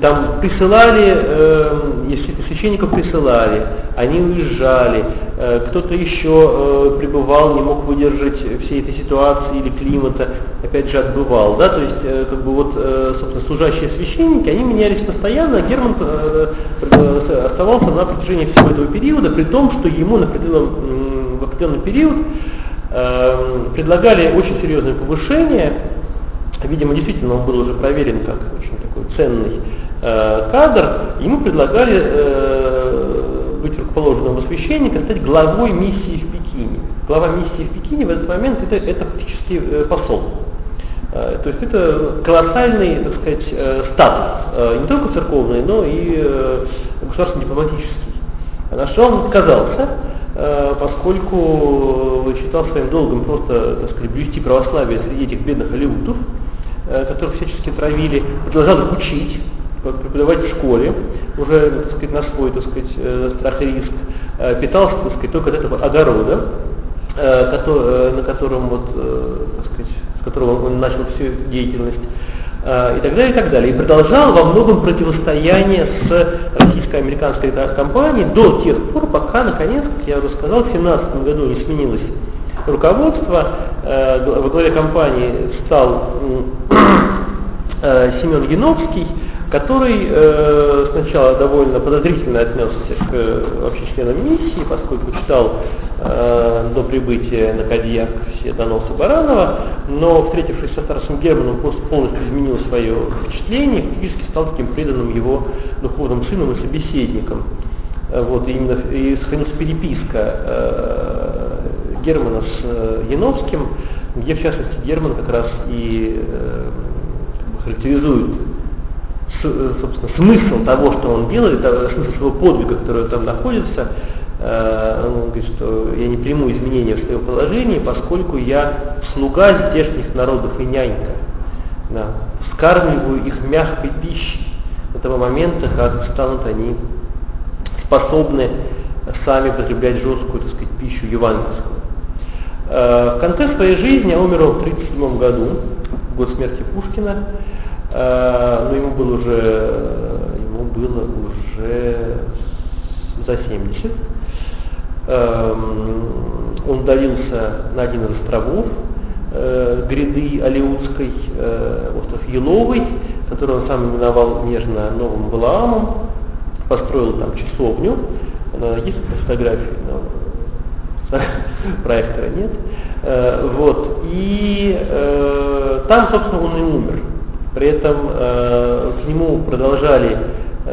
Там присылали, э, если священников присылали, они уезжали, э, кто-то еще э, пребывал, не мог выдержать всей этой ситуации или климата, опять же отбывал. Да? То есть, э, как бы вот, э, собственно, служащие священники, они менялись постоянно, а Герман э, э, оставался на протяжении всего этого периода, при том, что ему на определенном, в определенный период э, предлагали очень серьезное повышение, видимо, действительно он был уже проверен как очень такой ценный э, кадр, ему предлагали э, быть руководителем священника, стать главой миссии в Пекине. Глава миссии в Пекине в этот момент это, это фактически э, посол. Э, то есть это колоссальный, так сказать, э, статус, э, не только церковный, но и э, государственно-дипломатический. На что он отказался, э, поскольку считал своим долгом просто, так сказать, блюсти православие среди этих бедных алиутов, Э, которых всячески травили, продолжал их учить, преподавать в школе, уже, так сказать, на свой, так сказать, э, страх и риск, э, питался, так сказать, только от этого огорода, на котором вот, так сказать, с которого он начал всю деятельность, и так далее, и так далее. И продолжал во многом противостояние с российско-американской компанией до тех пор, пока, наконец, как я уже сказал, в 2017 году не сменилось руководство. Э, во главе компании стал <clears throat> э, Семен Яновский, который э, сначала довольно подозрительно отнесся к э, вообще членам миссии, поскольку читал э, до прибытия на Кадьяк все доносы Баранова, но встретившись со старшим Германом, просто полностью изменил свое впечатление, фактически стал таким преданным его духовным сыном и собеседником. Вот, и именно и сохранилась переписка э, Германа с э, Яновским, где в частности Герман как раз и э, характеризует с, э, собственно, смысл того, что он делает, смысл своего подвига, который там находится. Он говорит, что я не приму изменения в своем положении, поскольку я слуга здешних народов и нянька. Да, вскармливаю их мягкой пищей до того момента, как станут они способны сами потреблять жесткую, так сказать, пищу евангельскую. Э, в конце своей жизни, а умер в 1937 году, год смерти Пушкина, э, но ему было уже, ему было уже за 70. Эм, он удалился на один из островов э, гряды Алиутской, остров Еловый, который он сам именовал нежно Новым Валаамом, построил там часовню, есть фотографии, <laughs> проектора нет. Э, вот. И э, там, собственно, он и умер. При этом э, к нему продолжали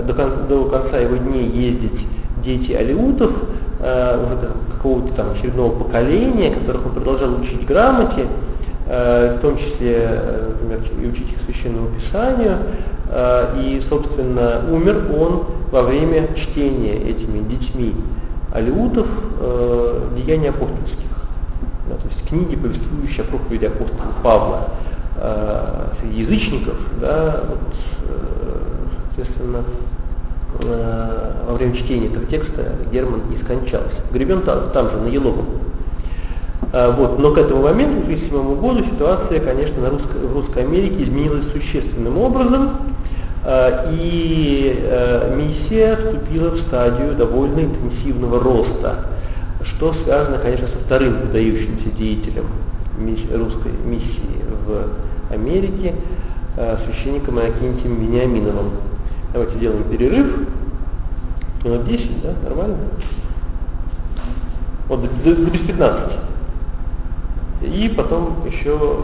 до конца, до конца его дней ездить дети алиутов, уже какого-то там очередного поколения, которых он продолжал учить грамоте, в том числе, например, и учить их священному писанию. И, собственно, умер он во время чтения этими детьми алиутов э, деяний апостольских. Да, то есть книги, повествующие о проповеди апостола Павла э, среди язычников, да, вот, э, соответственно, э, во время чтения этого текста Герман и скончался. Гребен там, там же, на Еловом. Э, вот. Но к этому моменту, к 1937 году, ситуация, конечно, на русско- в Русской Америке изменилась существенным образом. Э, и э, миссия вступила в стадию довольно интенсивного роста, что связано, конечно, со вторым выдающимся деятелем русской миссии в Америке, э, священником Иннокентием Вениаминовым. Давайте сделаем перерыв. Минут 10, да? Нормально? Вот без 15. И потом еще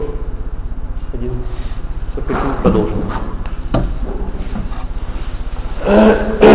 один 40 минут продолжим. Uh <coughs>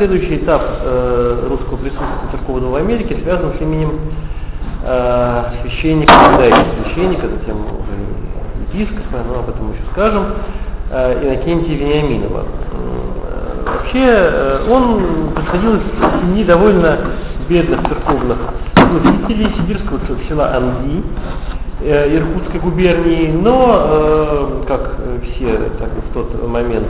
следующий этап э, русского присутствия церковного в Америке связан с именем э, священника, да, священника, затем уже епископа, но об этом еще скажем, Иннокентия Вениаминова. Вообще он происходил из семьи довольно бедных церковных служителей сибирского села Анди, Иркутской губернии, но, как все так, в тот момент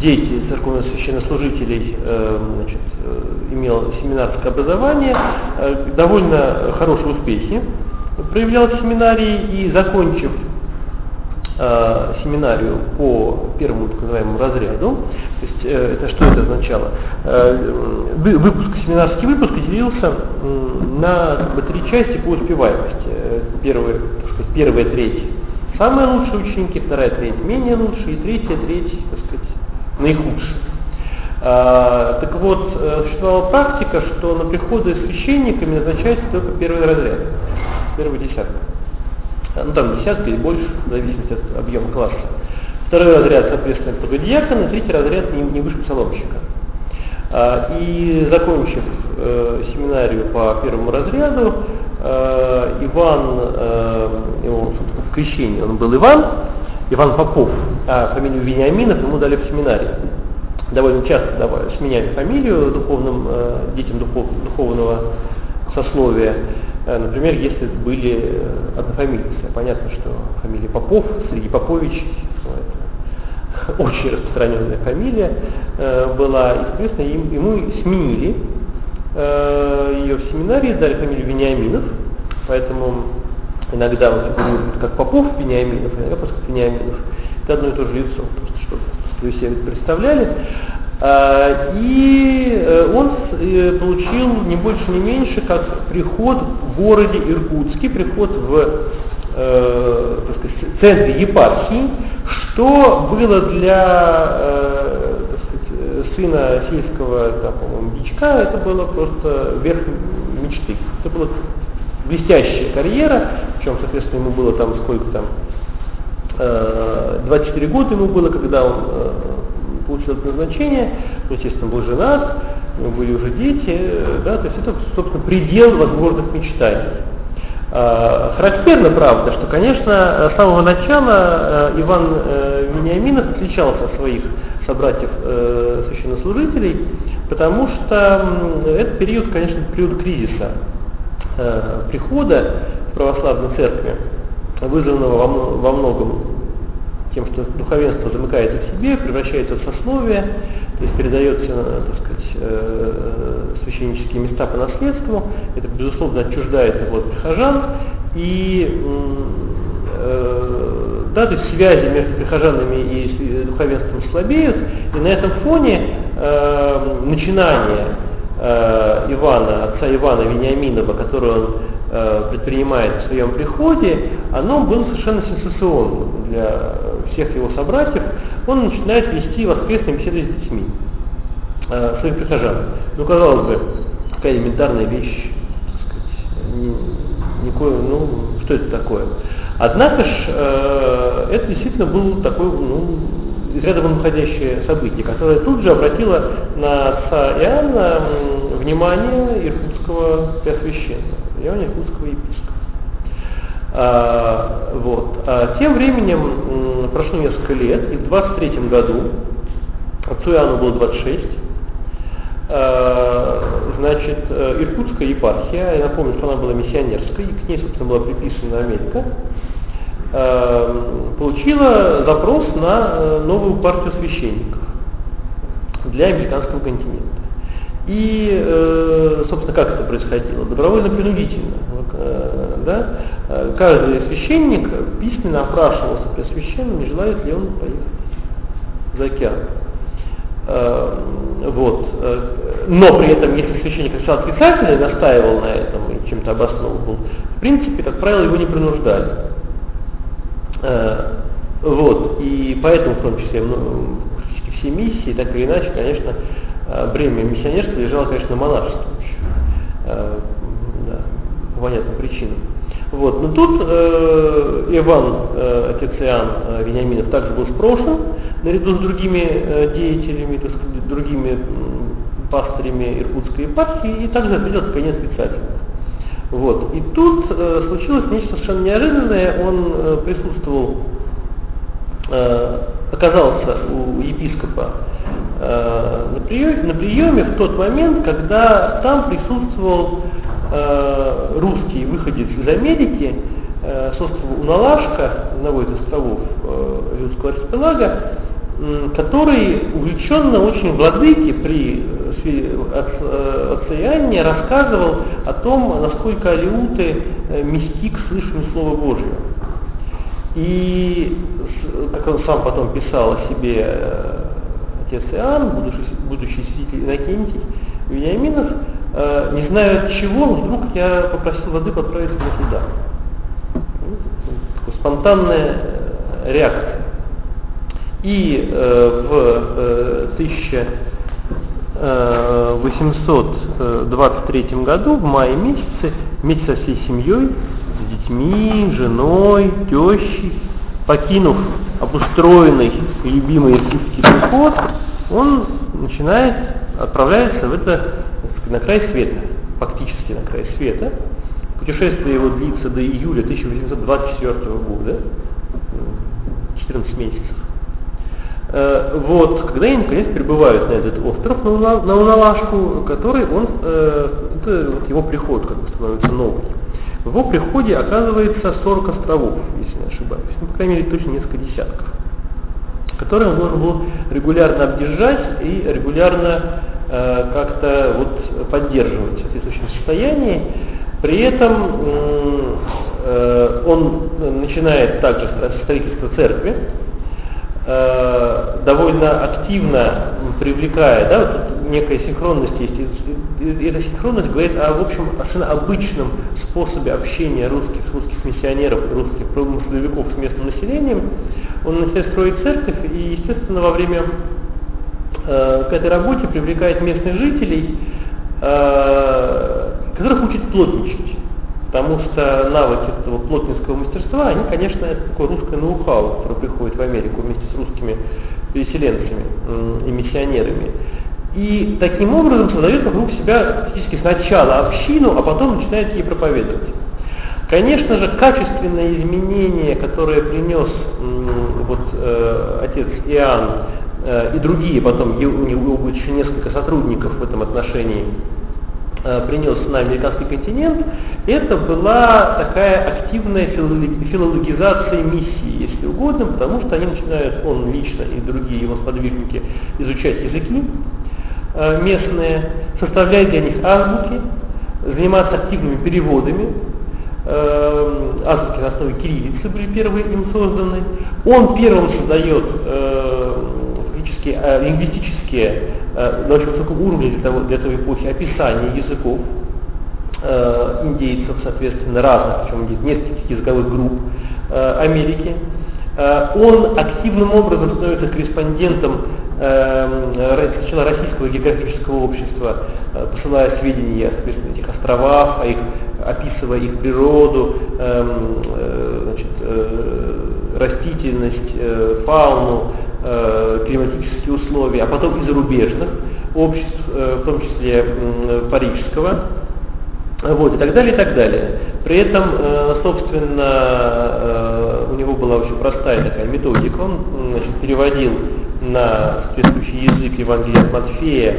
дети церковных священнослужителей э, значит, э, имел семинарское образование, э, довольно хорошие успехи проявлял в семинарии и закончив семинарию по первому так называемому разряду, то есть это что это означало? Выпуск, семинарский выпуск делился на как бы, три части по успеваемости. Первая, так сказать, первая треть самые лучшие ученики, вторая треть менее лучшие, и третья треть, наихудшие. А, так вот, э, существовала практика, что на приходы священниками назначается только первый разряд, первый десятка. Ну там десятка или больше, в зависимости от объема класса. Второй разряд, соответственно, пододиакона, третий разряд не, не выше псаломщика. А, и закончив э, семинарию по первому разряду, э, Иван, его, в крещении он был Иван, Иван Попов, а фамилию Вениаминов ему дали в семинарии. Довольно часто давали, сменяли фамилию духовным, э, детям духов, духовного сословия. Э, например, если были э, однофамильцы. Понятно, что фамилия Попов среди Попович ну, это <laughs> очень распространенная фамилия э, была. И, им, ему сменили э, ее в семинарии, дали фамилию Вениаминов, поэтому Иногда он фигурирует как Попов Вениаминов, иногда просто Вениаминов. Это одно и то же лицо, просто чтобы вы себе представляли. А, и э, он э, получил не больше, не меньше, как приход в городе Иркутске, приход в э, так сказать, центре епархии, что было для э, сказать, сына сельского, да, по-моему, дичка, это было просто верх мечты. Это было блестящая карьера, причем, соответственно, ему было там сколько там, 24 э, года ему было, когда он э, получил это назначение, ну, естественно, был женат, у него были уже дети, э, да, то есть это, собственно, предел возможных мечтаний. Характерно, правда, что, конечно, с самого начала Иван Вениаминов отличался от своих собратьев священнослужителей, потому что этот период, конечно, период кризиса э, прихода в православной церкви, вызванного во, во многом тем, что духовенство замыкается в себе, превращается в сословие, то есть передается, так сказать, э, священнические места по наследству, это, безусловно, отчуждает его от прихожан, и э, да, то есть связи между прихожанами и духовенством слабеют, и на этом фоне э, начинание э, Ивана, отца Ивана Вениаминова, который он э, предпринимает в своем приходе, оно было совершенно сенсационным для всех его собратьев. Он начинает вести воскресные беседы с детьми, э, своих прихожан. Ну, казалось бы, какая элементарная вещь, так сказать, ни, никакое, ну, что это такое. Однако ж, э, это действительно был такой, ну, из ряда выходящее событие, которое тут же обратило на отца Иоанна внимание иркутского преосвященного, Иоанна иркутского епископа. А, вот. А тем временем прошло несколько лет, и в 23 году, отцу Иоанну было 26, а, значит, э, Иркутская епархия, я напомню, что она была миссионерской, и к ней, собственно, была приписана Америка, получила запрос на э, новую партию священников для американского континента. И, э, собственно, как это происходило? Добровольно-принудительно. Э, да? Каждый священник письменно опрашивался при священном, не желает ли он поехать за океан. Вот. Но при этом, если священник написал отрицательно и настаивал на этом и чем-то обосновывал, в принципе, как правило, его не принуждали. Э, вот, и поэтому, в том числе, ну, все миссии, так или иначе, конечно, э, бремя миссионерства лежало, конечно, на монашестве э, да, по понятным причинам. Вот. Но тут э, Иван, э, отец Иоанн э, Вениаминов, также был спрошен, наряду с другими э, деятелями, так сказать, другими э, пастырями Иркутской епархии, и также ответил по специально. Вот. И тут э, случилось нечто совершенно неожиданное. Он э, присутствовал, э, оказался у епископа э, на, приеме, на приеме в тот момент, когда там присутствовал э, русский выходец из Америки, э, с острова Уналашка, одного из островов э, Русского архипелага, который увлеченно очень владыки при э, отцеянии рассказывал о том, насколько алиуты э, мистик слышали Слово Божье. И, как он сам потом писал о себе э, отец Иоанн, будущий, будущий святитель Иннокентий Вениаминов, не знаю от чего, вдруг я попросил воды подправить меня туда. Спонтанная реакция. И э, в э, 1823 э, году, в мае месяце, вместе со всей семьей, с детьми, женой, тещей, покинув обустроенный и любимый египетский приход, он начинает, отправляется в это, на край света, фактически на край света. Путешествие его длится до июля 1824 года, 14 месяцев. Э, вот, когда они наконец прибывают на этот остров, на, на Уналашку, который он, э, это вот его приход как бы становится новый. В его приходе оказывается 40 островов, если не ошибаюсь, ну, по крайней мере, точно несколько десятков, которые он должен был регулярно объезжать и регулярно э, как-то вот поддерживать в соответствующем состоянии. При этом он начинает также строительство церкви, Э, довольно активно привлекая, да, вот некая синхронность есть. И эта синхронность говорит о, в общем, совершенно обычном способе общения русских, русских миссионеров, русских промысловиков с местным населением. Он начинает строить церковь и, естественно, во время э, к этой работе привлекает местных жителей, э, которых учит плотничать. Потому что навыки этого плотницкого мастерства, они, конечно, это такое русское ноу-хау, которое приходит в Америку вместе с русскими переселенцами и миссионерами. И таким образом создает вокруг себя фактически сначала общину, а потом начинает ей проповедовать. Конечно же, качественное изменение, которое принес вот, э, отец Иоанн э, и другие, потом у него будет еще несколько сотрудников в этом отношении, принес на американский континент, это была такая активная филологизация миссии, если угодно, потому что они начинают, он лично и другие его сподвижники, изучать языки э, местные, составлять для них азбуки, заниматься активными переводами, э, азбуки на основе кириллицы были первые им созданы. Он первым создает фактически лингвистические э, на очень высоком уровне для, того, для той эпохи описания языков э, индейцев, соответственно, разных, причем есть нескольких языковых групп э, Америки. Э, он активным образом становится корреспондентом э, сначала Российского географического общества, э, посылая сведения о этих островах, о их, описывая их природу, эм, э, значит, э, растительность, э, фауну, э, климатические условия, а потом и зарубежных обществ, э, в том числе парижского, вот, и так далее, и так далее. При этом, э, собственно, у него была очень простая такая методика. Он значит, переводил на соответствующий язык Евангелия от Матфея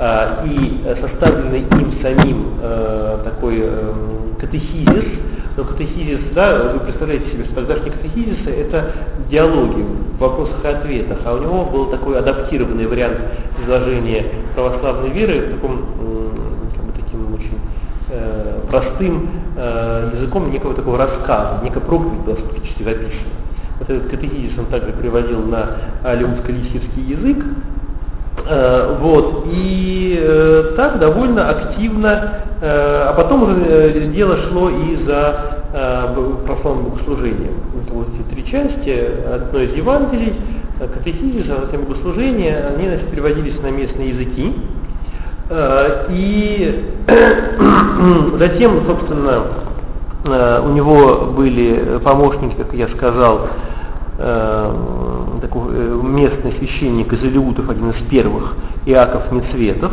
и составленный им самим э, такой э, катехизис, но катехизис, да, вы представляете себе, что тогдашние катехизисы это диалоги в вопросах и ответах, а у него был такой адаптированный вариант изложения православной веры в таком как бы, таким очень э, простым э, языком некого такого рассказа, некая проповедь была фактически записана. Вот этот катехизис он также приводил на алеутско-лисевский язык, вот, и э, так довольно активно, э, а потом уже э, дело шло и за э, православным богослужением. Это вот эти три части, одно из Евангелий, э, катехизис, а затем богослужение, они значит, переводились на местные языки. Э, и <clears throat> затем, собственно, э, у него были помощники, как я сказал, э, такой э, местный священник из Илиутов, один из первых, Иаков Мецветов.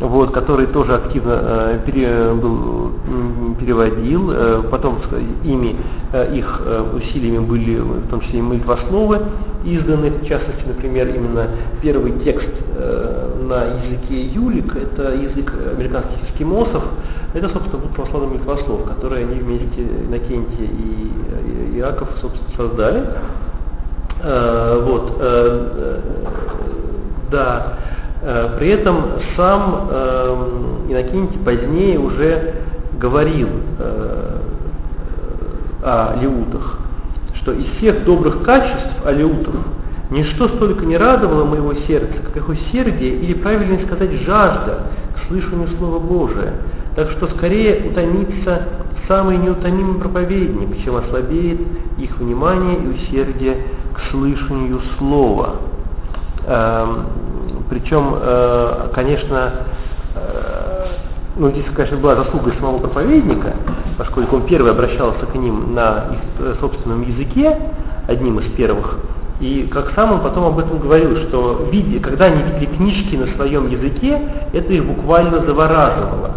вот, который тоже активно э, пере, был, переводил, э, потом ими, э, их э, усилиями были в том числе и молитвословы изданы, в частности, например, именно первый текст э, на языке юлик, это язык американских эскимосов, это, собственно, был православный молитвослов, который они вместе, Иннокентий и Иаков, собственно, создали. Э, вот, э, да, Э, при этом сам эм, Иннокентий позднее уже говорил о леутах, что из всех добрых качеств алеутов ничто столько не радовало моего сердца, как их усердие, или, правильно сказать, жажда к слышанию Слова Божия. Так что скорее утомится самый неутомимый проповедник, чем ослабеет их внимание и усердие к слышанию Слова. Эм, причем, э, конечно, э, ну здесь, конечно, была заслуга самого проповедника, поскольку он первый обращался к ним на их э, собственном языке, одним из первых. И как сам он потом об этом говорил, что видя, когда они видели книжки на своем языке, это их буквально завораживало.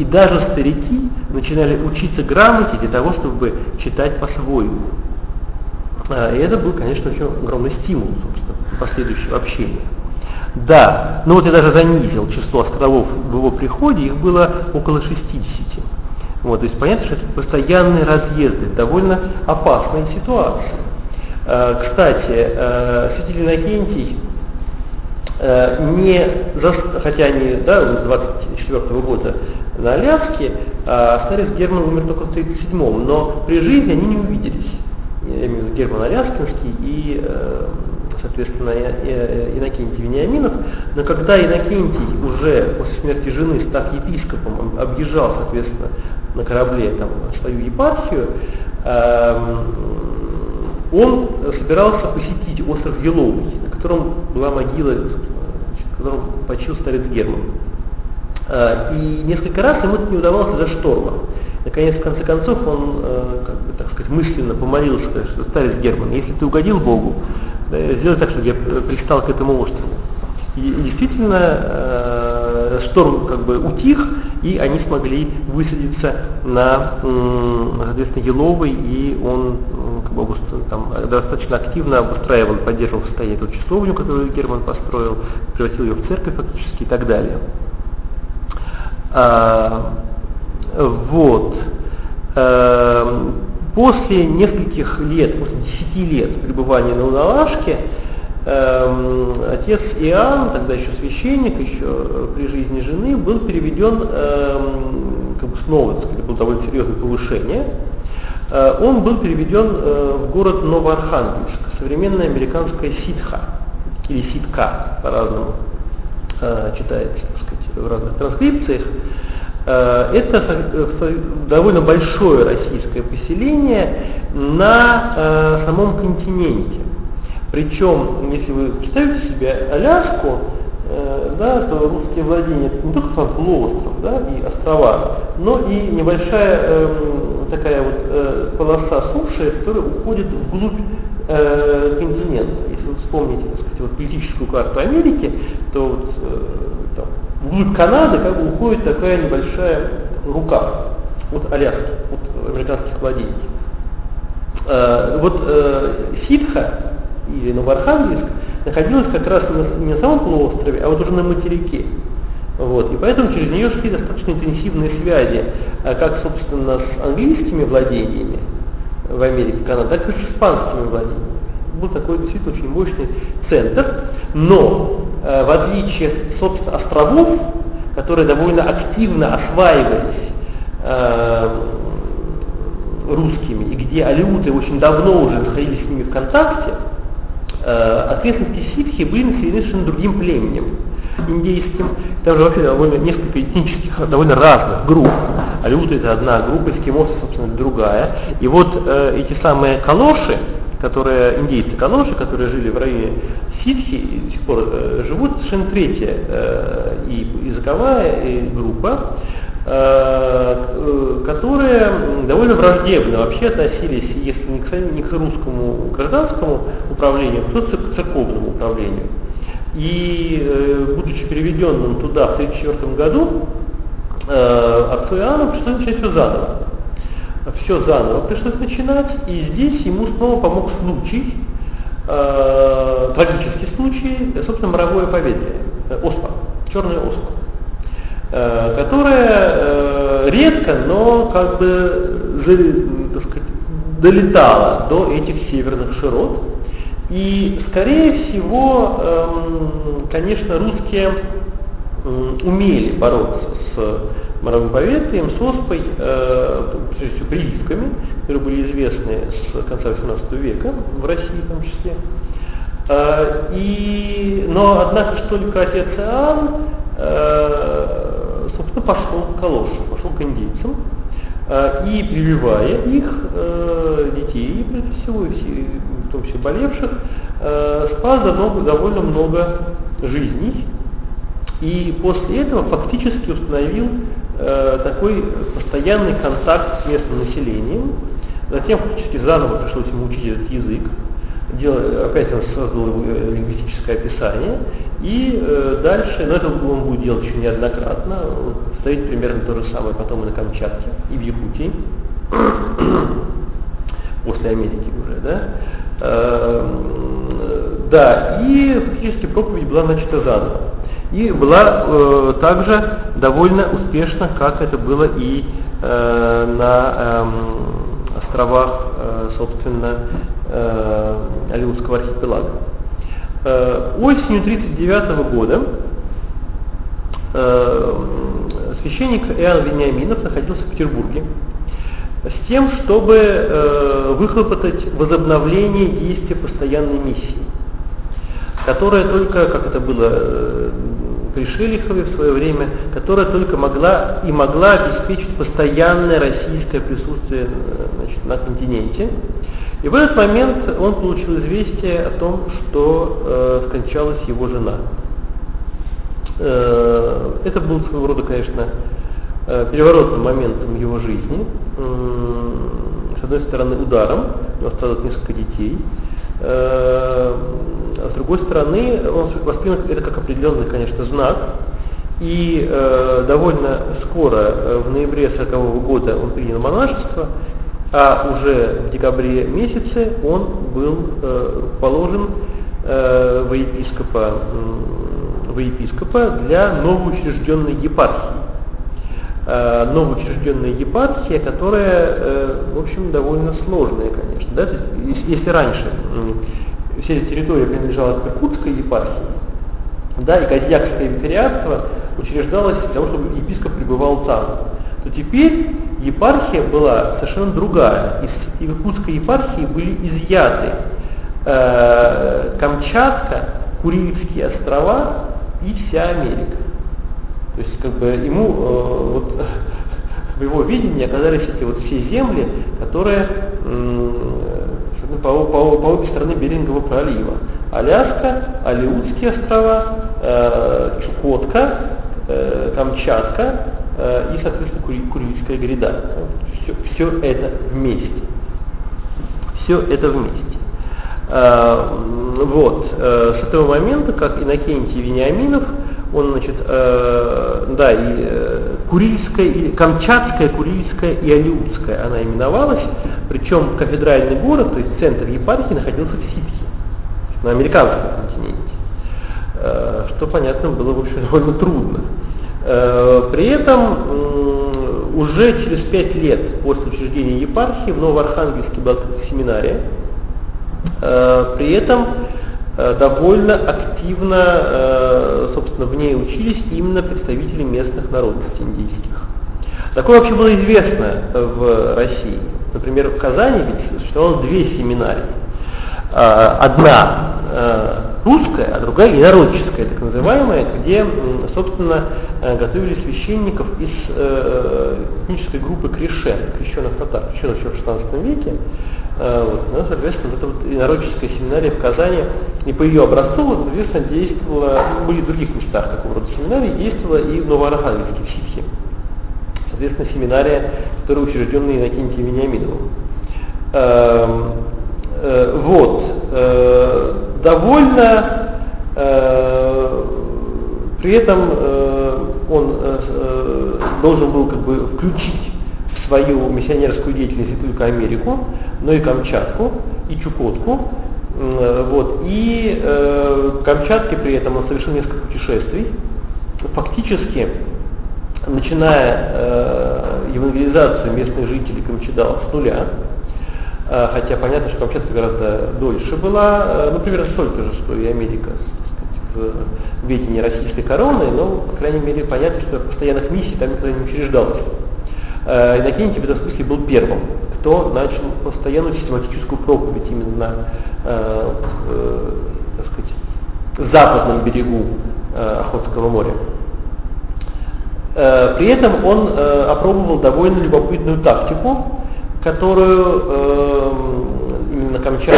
И даже старики начинали учиться грамоте для того, чтобы читать по-своему. И это был, конечно, очень огромный стимул, собственно, последующего общения. Да, ну вот я даже занизил число островов в его приходе, их было около 60. Вот, то есть понятно, что это постоянные разъезды, довольно опасная ситуация. Э, кстати, э, святитель Иннокентий не, за, хотя они да, 24 -го года на Аляске, а старец Герман умер только в 37-м, но при жизни они не увиделись. Я имею в виду Герман Аляскинский и э, соответственно, Иннокентий Вениаминов, но когда Иннокентий уже после смерти жены, став епископом, объезжал, соответственно, на корабле там, свою епархию, эм, он собирался посетить остров Еловый, на котором была могила, на котором почил старец Герман. Э, и несколько раз ему это не удавалось за шторма. Наконец, в конце концов, он, э, как бы, так сказать, мысленно помолился, что старец Герман, если ты угодил Богу, сделать так, чтобы я пристал к этому острову. И, действительно, э, шторм как бы утих, и они смогли высадиться на, соответственно, Еловой, и он как бы, там, достаточно активно обустраивал, поддерживал состояние эту часовню, которую Герман построил, превратил ее в церковь фактически и так далее. А, вот. А, После нескольких лет, после десяти лет пребывания на Луналашке, эм, отец Иоанн, тогда еще священник, еще при жизни жены, был переведен, эм, как бы снова, так сказать, было довольно серьезное повышение, э, он был переведен э, в город Новоархангельск, современная американская ситха, или ситка по-разному э, читается, так сказать, в разных транскрипциях. Э, это э, довольно большое российское поселение на э, самом континенте. Причем, если вы представите себе Аляску, да, то русские владения это не только сам полуостров да, и острова, но и небольшая э, такая вот э, полоса суши, которая уходит вглубь э, континента. Если вы вспомните так сказать, вот политическую карту Америки, то вот, э, там, вглубь Канады как бы уходит такая небольшая рука от Аляски, от американских владений. Э, вот э, Ситха или Новоархангельск находилась как раз не на самом полуострове, а вот уже на материке. Вот. И поэтому через нее шли достаточно интенсивные связи, э, как, собственно, с английскими владениями в Америке, Канаде, так и с испанскими владениями. Был такой действительно очень мощный центр, но Э, в отличие, собственно, островов, которые довольно активно осваивались э, русскими, и где алиуты очень давно уже находились с ними в контакте, ответственности ситхи были населены совершенно другим племенем, индейским. Там же вообще довольно несколько этнических, довольно разных групп. Алиуты это одна группа, эскимосы, собственно, другая. И вот э, эти самые калоши, которые, индейцы калоши, которые жили в районе ситхи и до сих пор э, живут, совершенно третья э, и языковая и группа, э, э, которые довольно враждебно вообще относились, если не к, не к русскому гражданскому управлению, то к церковному управлению. И будучи переведенным туда в 1934 году, отцу Иоанну пришлось начать все заново. Все заново пришлось начинать, и здесь ему снова помог случай, э, трагический случай, собственно, моровое поветрие, оспа, черная оспа, э, которая э, редко, но как бы, так сказать, долетала до этих северных широт. И, скорее всего, эм, конечно, русские умели бороться с моровым поветрием, с оспой, э, прежде всего прививками, которые были известны с конца XVIII века, в России в том числе. Э, и, но, однако, что только отец Иоанн, э, собственно, пошел к калошам, пошел к индейцам, э, и прививая их, детей, прежде всего, и в том числе болевших, спас довольно много жизней, и после этого фактически установил такой постоянный контакт с местным населением. Затем фактически заново пришлось ему учить этот язык. Делал, опять он создал э, лингвистическое описание. И э, дальше, но это он будет делать еще неоднократно, повторить примерно то же самое потом и на Камчатке, и в Якутии, <clears throat> после Америки уже, да. Э, да, и фактически проповедь была начата заново и была э, также довольно успешна, как это было и э, на э, островах, собственно, э, Алиутского архипелага. Э, осенью 1939 года э, священник Иоанн Вениаминов находился в Петербурге с тем, чтобы э, выхлопотать возобновление действия постоянной миссии которая только, как это было при Шелихове в свое время, которая только могла и могла обеспечить постоянное российское присутствие значит, на континенте. И в этот момент он получил известие о том, что э, скончалась его жена. Э, это был своего рода, конечно, э, переворотным моментом его жизни. Э, с одной стороны, ударом, у него осталось несколько детей. Э, а с другой стороны, он воспринял это как определенный, конечно, знак. И э, довольно скоро, э, в ноябре 1940 года, он принял монашество, а уже в декабре месяце он был э, положен э, во епископа, э, во епископа для новоучрежденной епархии. Э, новоучрежденная епархия, которая, э, в общем, довольно сложная, конечно. Да? есть, если раньше вся эта территория принадлежала Иркутской епархии, да, и Козьякское викариатство учреждалось для того, чтобы епископ пребывал там, то теперь епархия была совершенно другая. Из Иркутской епархии были изъяты э, Камчатка, Курильские острова и вся Америка. То есть как бы ему э, вот, <laughs> в его видении оказались эти вот все земли, которые по, по, по обе стороны Берингового пролива. Аляска, Алиутские острова, э, Чукотка, э, Камчатка э, и, соответственно, Кури, Курильская гряда. Все, все это вместе. Все это вместе. Э, вот. Э, с этого момента, как Иннокентий Вениаминов, он, значит, э, да, и э, Курильская, и Камчатская, Курильская и Алиутская она именовалась, причем кафедральный город, то есть центр епархии, находился в Ситхе, на американском континенте, э, что, понятно, было, в общем, довольно трудно. Э, при этом уже через пять лет после учреждения епархии в Новоархангельске была семинария, э, при этом Э, довольно активно, собственно, в ней учились именно представители местных народностей индийских. Такое вообще было известно в России. Например, в Казани ведь существовало две семинарии. Э, одна русская, а другая инородческая, так называемая, где, собственно, готовили священников из этнической группы крещен, крещенных татар, еще в 16 веке, вот, ну, соответственно, эта вот инородческая семинария в Казани не по ее образцу, соответственно, действовала, ну, были в других местах такого рода семинарии, действовала и в Новоархангельске, в Ситхе. Соответственно, семинария, которая учрежденная Иннокентием Вениаминовым. Э, э, вот. Э, довольно Э, при этом э, он э, должен был как бы включить в свою миссионерскую деятельность не только Америку, но и Камчатку, и Чукотку. Вот. И э, Камчатке при этом он совершил несколько путешествий. Фактически, начиная э, евангелизацию местных жителей Камчадалов с нуля, э, хотя понятно, что Камчатка гораздо дольше была, э, ну, примерно столько же, что и Америка в ведении российской короны, но, по крайней мере, понятно, что постоянных миссий там никогда не учреждалось. Э, Иннокентий в этом смысле был первым, кто начал постоянную систематическую проповедь именно на э, э, так сказать, западном берегу э, Охотского моря. Э, при этом он э, опробовал довольно любопытную тактику, которую э, именно Камчатке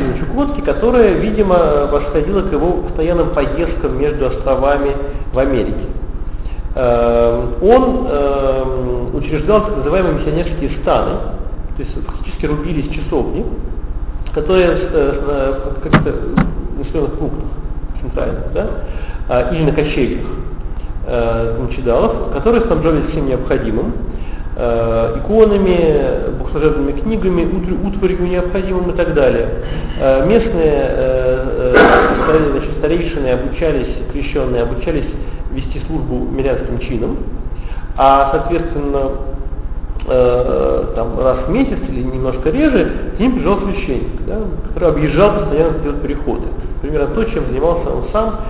и на Чукотке, которая, видимо, восходила к его постоянным поездкам между островами в Америке. Э, он э, учреждал так называемые миссионерские станы, то есть фактически рубились часовни, которые э, в каких-то населенных пунктах центральных, да, а, или на кочевьях Мучидалов, которые снабжались всем необходимым, э, иконами, богослужебными книгами, утварью необходимым и так далее. Э, местные э, значит, старейшины обучались, крещенные обучались вести службу мирянским чинам, а, соответственно, там, раз в месяц или немножко реже к ним пришел священник, да, который объезжал постоянно делать переходы. Примерно то, чем занимался он сам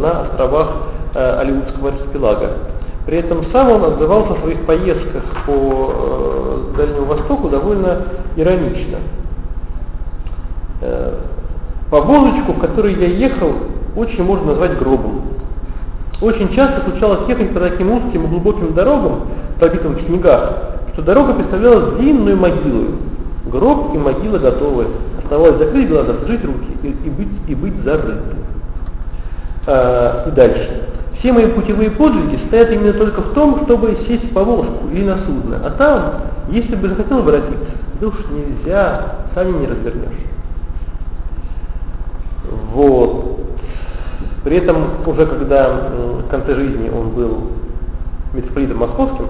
на островах Алиутского архипелага. При этом сам он отзывался о своих поездках по э, Дальнему Востоку довольно иронично. Э, в которой я ехал, очень можно назвать гробом. Очень часто случалось ехать по таким узким и глубоким дорогам, пробитым в снегах, что дорога представляла длинную могилу. Гроб и могила готовы. Оставалось закрыть глаза, сложить руки и, и, быть, и быть зарытым. А, и дальше. Все мои путевые подвиги стоят именно только в том, чтобы сесть в повозку или на судно. А там, если бы захотел воротиться, да уж нельзя, сами не развернешь. Вот. При этом уже когда в конце жизни он был митрополитом московским,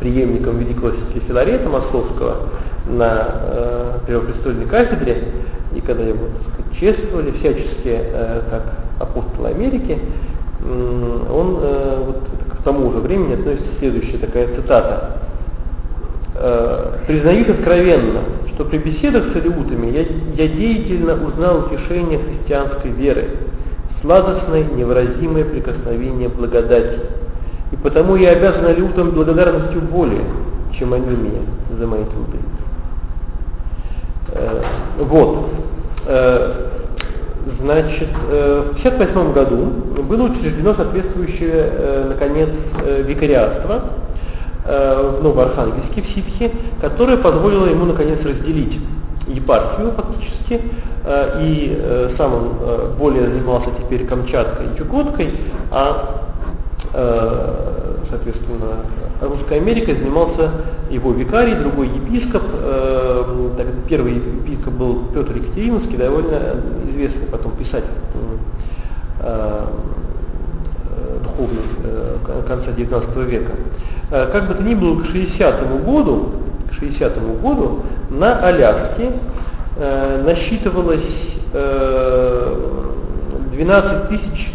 преемником великого Филарета Московского на э, Первопрестольной кафедре, и когда его так сказать, чествовали всячески э, как апостола Америки, он э, вот, к тому же времени относится следующая такая цитата. Э, «Признаюсь откровенно, что при беседах с алиутами я, я деятельно узнал утешение христианской веры, сладостное, невыразимое прикосновение благодати. И потому я обязан алютам благодарностью более, чем они мне за мои труды. Э, вот. Значит, э, в 1958 году было учреждено соответствующее, э, наконец, э, викариатство в Новоархангельске, в Ситхе, которое позволило ему, наконец, разделить епархию фактически, и сам он более занимался теперь Камчаткой и Чукоткой, а соответственно, Русской Америкой занимался его викарий, другой епископ. Первый епископ был Петр Екатериновский, довольно известный потом писатель духовный конца XIX века. Как бы то ни было, к 60 году, к 60 году на Аляске э, насчитывалось э, 12 тысяч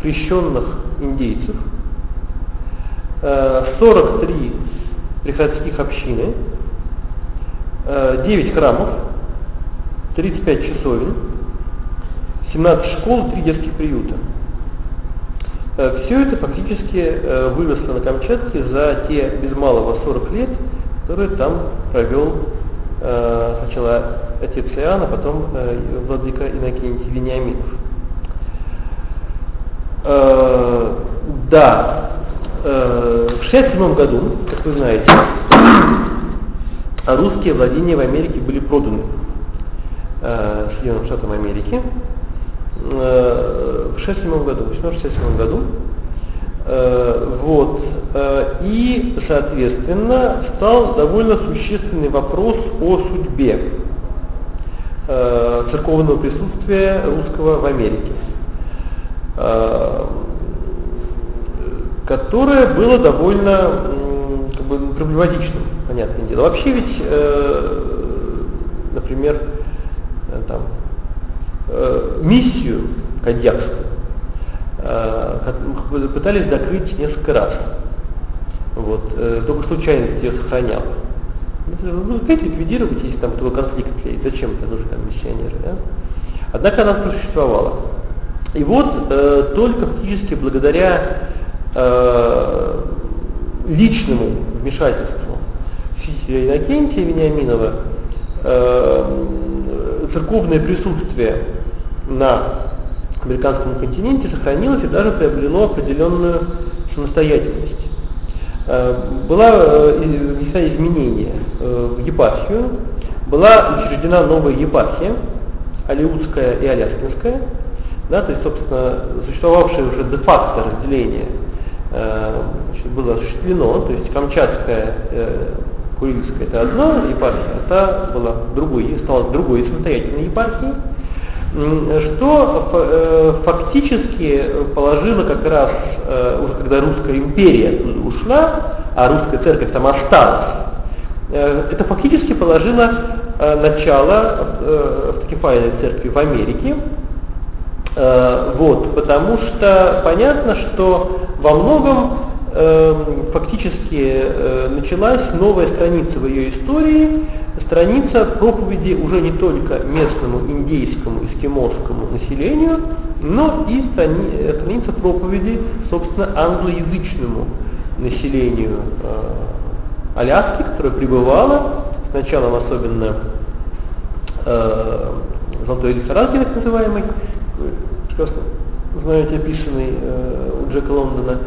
крещенных индейцев, э, 43 приходских общины, э, 9 храмов, 35 часовен, 17 школ, 3 детских приюта. Э, Все это фактически э, выросло на Камчатке за те без малого 40 лет, которые там провел э, сначала отец Иоанн, а потом э, владыка Иннокентий Вениаминов. Э, да, э, в 1967 году, как вы знаете, русские владения в Америке были проданы э, Соединенным Штатам Америки. Э, в 1967 году, в 1867 году Э, вот. Э, и, соответственно, стал довольно существенный вопрос о судьбе э, церковного присутствия русского в Америке. Которое было довольно как бы, проблематичным, понятное дело. Вообще ведь, э, например, э, там, э, миссию Кадьякскую э, пытались закрыть несколько раз. Вот, э, только случайность ее сохраняла. Ну, опять ликвидировать, если там такой конфликт есть. Зачем это нужны там миссионеры, да? Однако она существовала. И вот э, только фактически благодаря э, личному вмешательству святителя Иннокентия Вениаминова э, церковное присутствие на американском континенте сохранилось и даже приобрело определенную самостоятельность. Э, была э, внесена изменения э, в епархию, была учреждена новая епархия, Алиутская и Аляскинская, да, то есть, собственно, существовавшее уже де-факто разделение значит, было осуществлено, то есть Камчатская, Курильская это одна епархия, а та была другой, стала другой самостоятельной епархией, что э, фактически положило как раз, э, уже когда русская империя ушла, а русская церковь там осталась, э, это фактически положило начало автокефальной церкви в Америке, вот, потому что понятно, что во многом фактически началась новая страница в ее истории, страница проповеди уже не только местному индейскому, эскимосскому населению, но и страни, э, страница проповеди, собственно, англоязычному населению э, Аляски, которое пребывало, с началом особенно э, Золотой Лихорадки, так прекрасно знаете, описанный э, у Джека Лондона.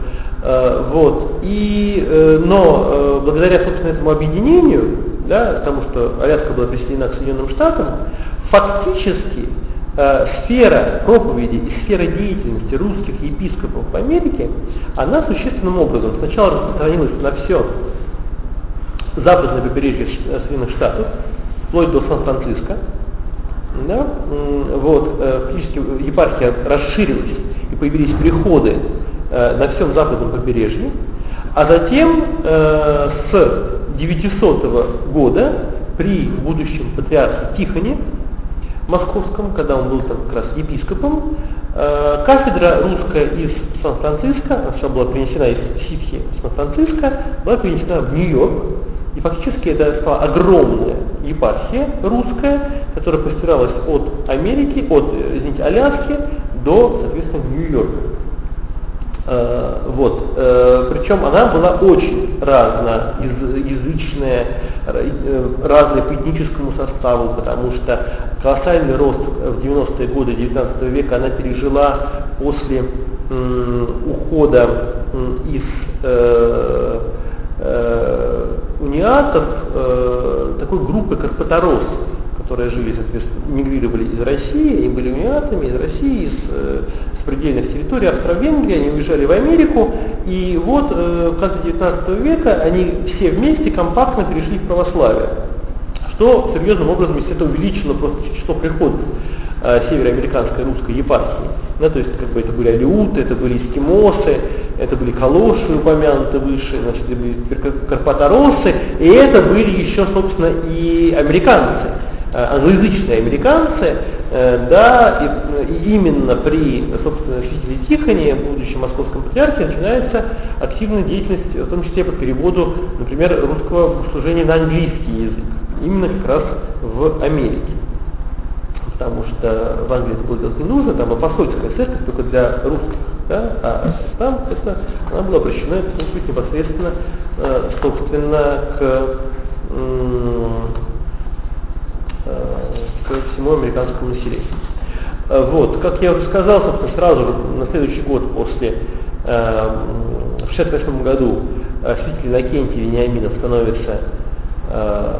Э, вот. И, э, но э, благодаря, собственно, этому объединению, да, потому что Аляска была присоединена к Соединенным Штатам, фактически э, сфера проповеди и сфера деятельности русских епископов в Америке, она существенным образом сначала распространилась на все западное побережье Соединенных Штатов, вплоть до Сан-Франциско, да, вот, э, фактически епархия расширилась и появились приходы э, на всем западном побережье, а затем э, с 900 года при будущем патриархе Тихоне московском, когда он был там как раз епископом, кафедра русская из Сан-Франциско, она была принесена из Ситхи Сан-Франциско, была перенесена в Нью-Йорк, и фактически это стала огромная епархия русская, которая простиралась от Америки, от, извините, Аляски до, соответственно, Нью-Йорка. Э, вот. Э, причем она была очень разноязычная, э, разная по этническому составу, потому что колоссальный рост в 90-е годы 19 века она пережила после ухода из униатов такой группы карпаторосов которые жили, соответственно, мигрировали из России, и были униатами из России, из, э, с предельных территорий Австро-Венгрии, они уезжали в Америку, и вот э, в конце 19 века они все вместе компактно перешли в православие, что серьезным образом, естественно, увеличило просто число приходов э, североамериканской русской епархии. Да, то есть как бы это были алиуты, это были эскимосы, это были калоши упомянуты выше, значит, это были карпаторосы, и это были еще, собственно, и американцы. Э, англоязычные американцы, э, да, и, и именно при, собственно, святителе Тихоне, будущем московском патриархе, начинается активная деятельность, в том числе по переводу, например, русского служения на английский язык, именно как раз в Америке. Потому что в Англии это было делать не нужно, там апостольская церковь только для русских, да, а там это, она была обращена, быть непосредственно, э, собственно, к к всему американскому населению. Э, вот, как я уже сказал, собственно, сразу на следующий год после, э, в 1968 году, э, святитель Иннокентий Вениаминов становится, э,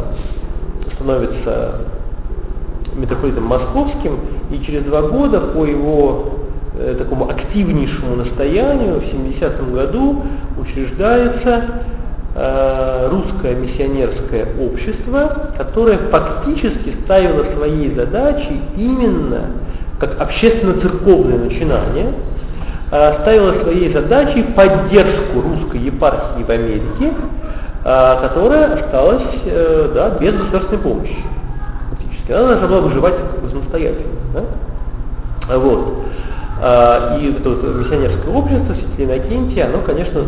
становится митрополитом московским, и через два года по его э, такому активнейшему настоянию в 70 году учреждается Э, русское миссионерское общество, которое фактически ставило своей задачей именно как общественно-церковное начинание ставила своей задачей поддержку русской епархии в Америке, которая осталась да, без государственной помощи. Фактически. Она должна была выживать самостоятельно. Да? Вот. И это вот миссионерское общество, святителя Иннокентия, оно, конечно,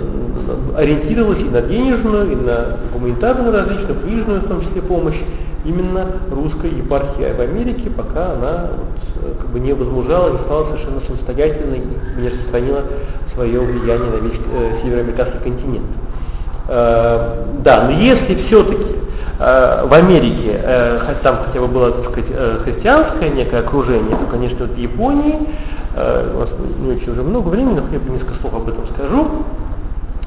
ориентировалось и на денежную, и на гуманитарную различную, книжную в том числе помощь именно русской епархии в Америке, пока она вот, как бы не возмужала, не стала совершенно самостоятельной и не распространила свое влияние на весь э, североамериканский континент. Э, да, но если все-таки э, в Америке э, там хотя бы было, так сказать, э, христианское некое окружение, то, конечно, вот в Японии Э, у нас не очень уже много времени, но я бы несколько слов об этом скажу.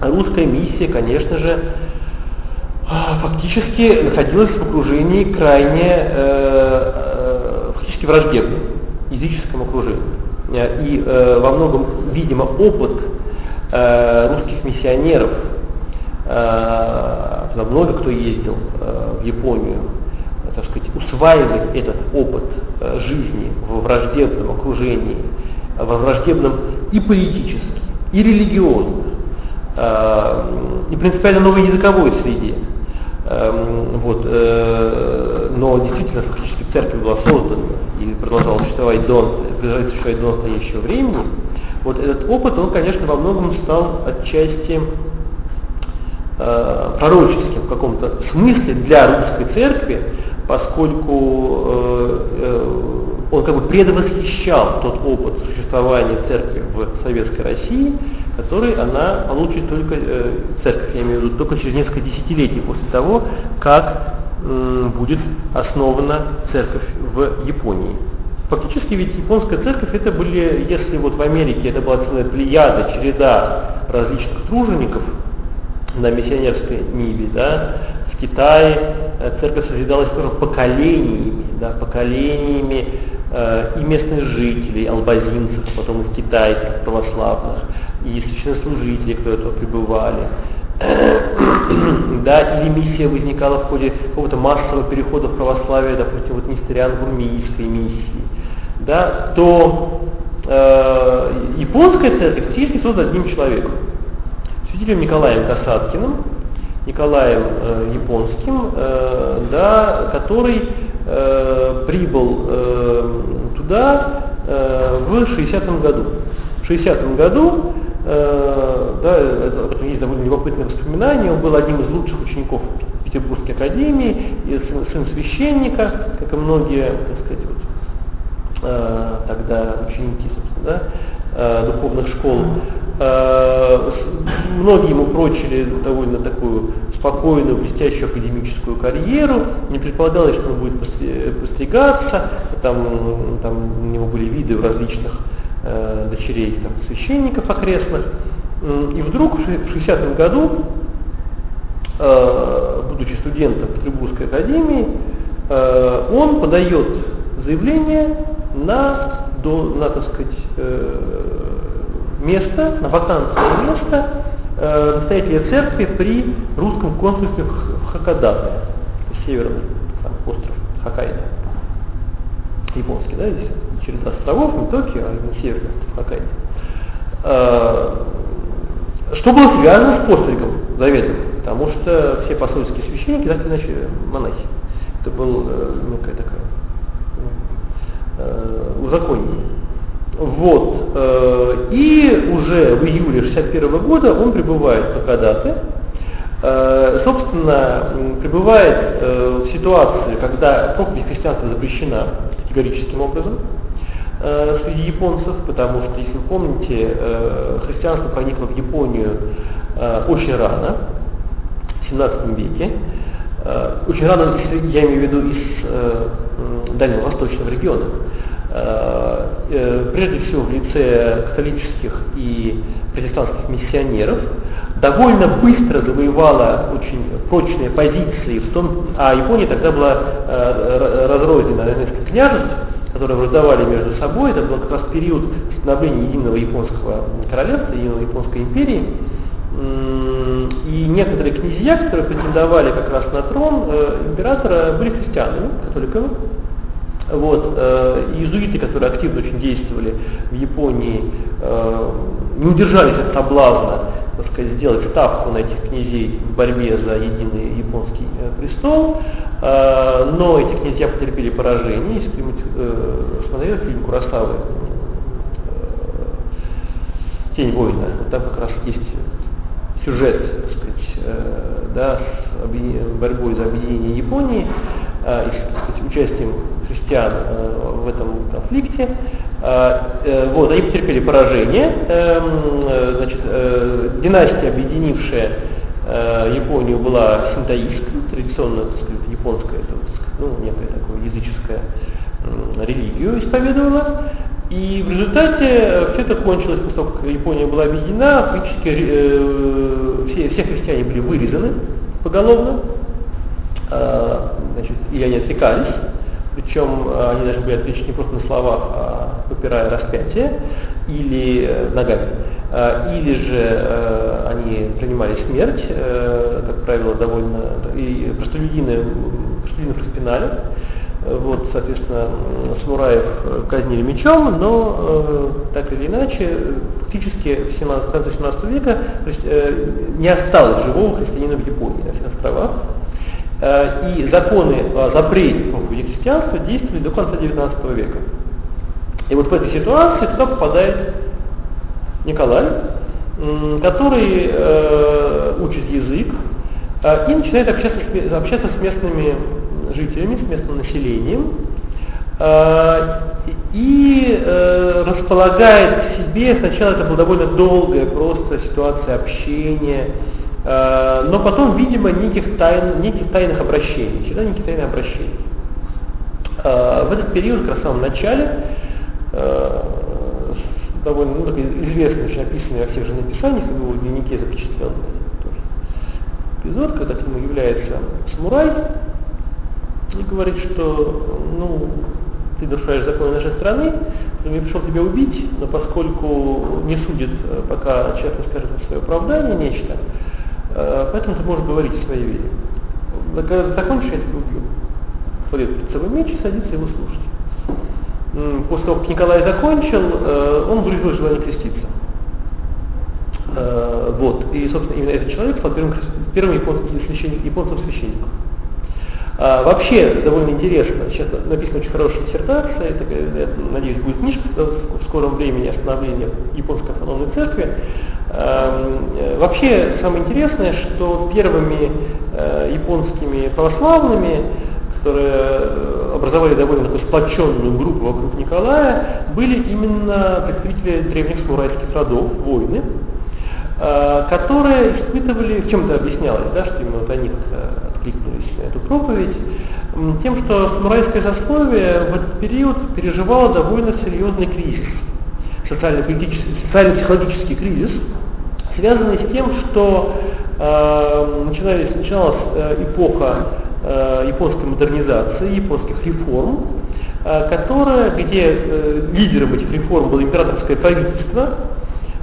Русская миссия, конечно же, а, фактически находилась в окружении крайне э, э, фактически враждебном, языческом окружении. И э, во многом, видимо, опыт э, русских миссионеров, э, много кто ездил э, в Японию, так сказать, усваивать этот опыт э, жизни в враждебном окружении во враждебном и политически, и религиозно, э, и принципиально новой языковой среде. Э, вот, э, но действительно фактически церковь была создана и продолжала существовать до, существовать до настоящего времени. Вот этот опыт, он, конечно, во многом стал отчасти э, пророческим в каком-то смысле для русской церкви, поскольку э, э, он как бы предвосхищал тот опыт существования церкви в Советской России, который она получит только, э, церковь, я имею в виду, только через несколько десятилетий после того, как э, будет основана церковь в Японии. Фактически ведь японская церковь это были, если вот в Америке это была целая плеяда, череда различных тружеников на миссионерской ниве, да, в Китае э, церковь созидалась тоже поколениями, да, поколениями Э, и местных жителей, албазинцев, потом из китайцев православных, и священнослужителей, которые туда пребывали. <clears throat> да, или миссия возникала в ходе какого-то массового перехода в православие, допустим, вот Нестериан бурмийской миссии, да, то э, японская церковь фактически создана одним человеком, святителем Николаем Касаткиным, Николаем э, Японским, э, да, который э, прибыл э, туда э, в 60-м году. В 60-м году, да, это, есть довольно любопытное воспоминание, он был одним из лучших учеников Петербургской академии, и сын, сын священника, как и многие, так сказать, вот, э, тогда ученики, собственно, да, э, духовных школ. Э, многие ему прочили довольно такую спокойную, блестящую академическую карьеру, не предполагалось, что он будет постригаться, там, там у него были виды у различных э, дочерей там, священников окрестных. И вдруг в 60-м году, э, будучи студентом Петербургской академии, э, он подает заявление на, до, на так сказать, место, на вакантное место э, настоятеля церкви при русском консульстве в Хакадате, северный там, остров Хоккайдо. Японский, да, здесь через островов, не Токио, а именно остров Хоккайдо. Э, что было связано с постригом заведомо, потому что все посольские священники, так или иначе, монахи. Это был э, некая такая э, узаконение. Вот. Э, и уже в июле 61 года он прибывает в Хакадате. Э, собственно, прибывает э, в ситуации, когда проповедь христианства запрещена категорическим образом среди японцев, потому что, если вы помните, христианство проникло в Японию очень рано, в 17 веке, очень рано, я имею в виду из дальневосточного региона. Э, э, прежде всего в лице католических и протестантских миссионеров, довольно быстро завоевала очень прочные позиции в том, а Япония тогда была э, разрознена на несколько княжеств, которые враждовали между собой, это был как раз период становления единого японского королевства, единой японской империи, и некоторые князья, которые претендовали как раз на трон императора, были христианами, католиками, вот, э, иезуиты, которые активно очень действовали в Японии, э, не удержались от соблазна так сказать, сделать ставку на этих князей в борьбе за единый японский э, престол, э, но эти князья потерпели поражение. Если кто-нибудь э, смотрел фильм Курасавы «Тень воина», вот там как раз есть сюжет, так сказать, да, с борьбой за объединение Японии и с сказать, участием христиан в этом конфликте. Э, вот, они потерпели поражение. Эм, э, значит, э, династия, объединившая Японию, была синтоистской, традиционно, так сказать, японская, это, ну, некая такая языческая религию исповедовала. И в результате все это кончилось, как Япония была объединена, фактически э, все, все христиане были вырезаны поголовно, э, значит, и они отвлекались. Причем э, они даже были отвлечены не просто на словах, а попирая распятие или э, ногами. Э, или же они принимали смерть, как правило, довольно... И простолюдины, простолюдинов распинали. Вот, соответственно, самураев казнили мечом, но так или иначе, фактически в, 17, в конце 17 века не осталось живого христианина в Японии, на всех островах. Э, и законы о запрете проповеди христианства действовали до конца XIX века. И вот в этой ситуации туда попадает Николай, который э, учит язык э, и начинает общаться, общаться с местными жителями, с местным населением, э, и э, располагает к себе, сначала это была довольно долгая просто ситуация общения, Э, но потом, видимо, неких, тайн, неких тайных обращений, всегда неких тайных обращений. В этот период, как раз в самом начале, довольно ну, известный, очень описанный во всех же написаниях, в его дневнике запечатлен эпизод, когда к нему является самурай и говорит, что ну, ты нарушаешь законы нашей страны, я пришел тебя убить, но поскольку не судит, пока человек не скажет свое оправдание, нечто, Э, поэтому ты можешь говорить о своей вере. Когда закончишь, я тебя убью. Кладет перед собой меч и садится его слушать. После того, как Николай закончил, э, он выразил желание креститься. Э, вот. И, собственно, именно этот человек стал первым, первым японским, священник, японским священником. А, вообще, довольно интересно, сейчас написана очень хорошая диссертация, такая, я надеюсь, будет книжка в скором времени остановления Японской автономной церкви. А, вообще, самое интересное, что первыми а, японскими православными, которые э, образовали довольно сплоченную группу вокруг Николая, были именно представители древних самурайских родов, воины, а, которые испытывали, в чем это объяснялось, да, что именно вот они откликнулись на эту проповедь, тем, что самурайское сословие в этот период переживало довольно серьезный кризис, социально-политический, социально-психологический кризис, связанный с тем, что э, начинались, начиналась э, эпоха э, японской модернизации, японских реформ, э, которая, где э, лидером этих реформ было императорское правительство,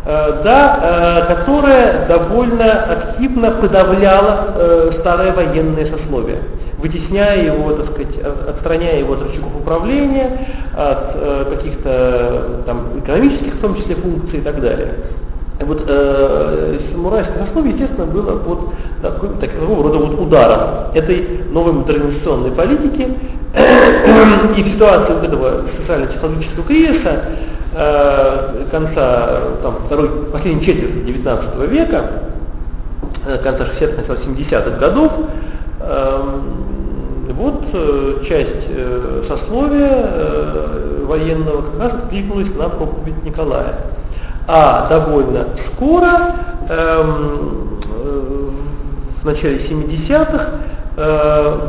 да, э, которая довольно активно подавляла э, старое военное сословие, вытесняя его, так сказать, отстраняя его от рычагов управления, от каких-то там экономических, в том числе, функций и так далее. Вот э, самурайское сословие, естественно, было под такой, такого рода вот ударом этой новой модернизационной политики <clears throat> и в ситуации вот этого социально-психологического кризиса Э, конца там, второй, последней четверти 19 века, э, конца 60-х, начала 70-х годов, эм, вот э, часть сословия военного как раз откликнулась на проповедь Николая. А довольно скоро, эм, в начале 70-х,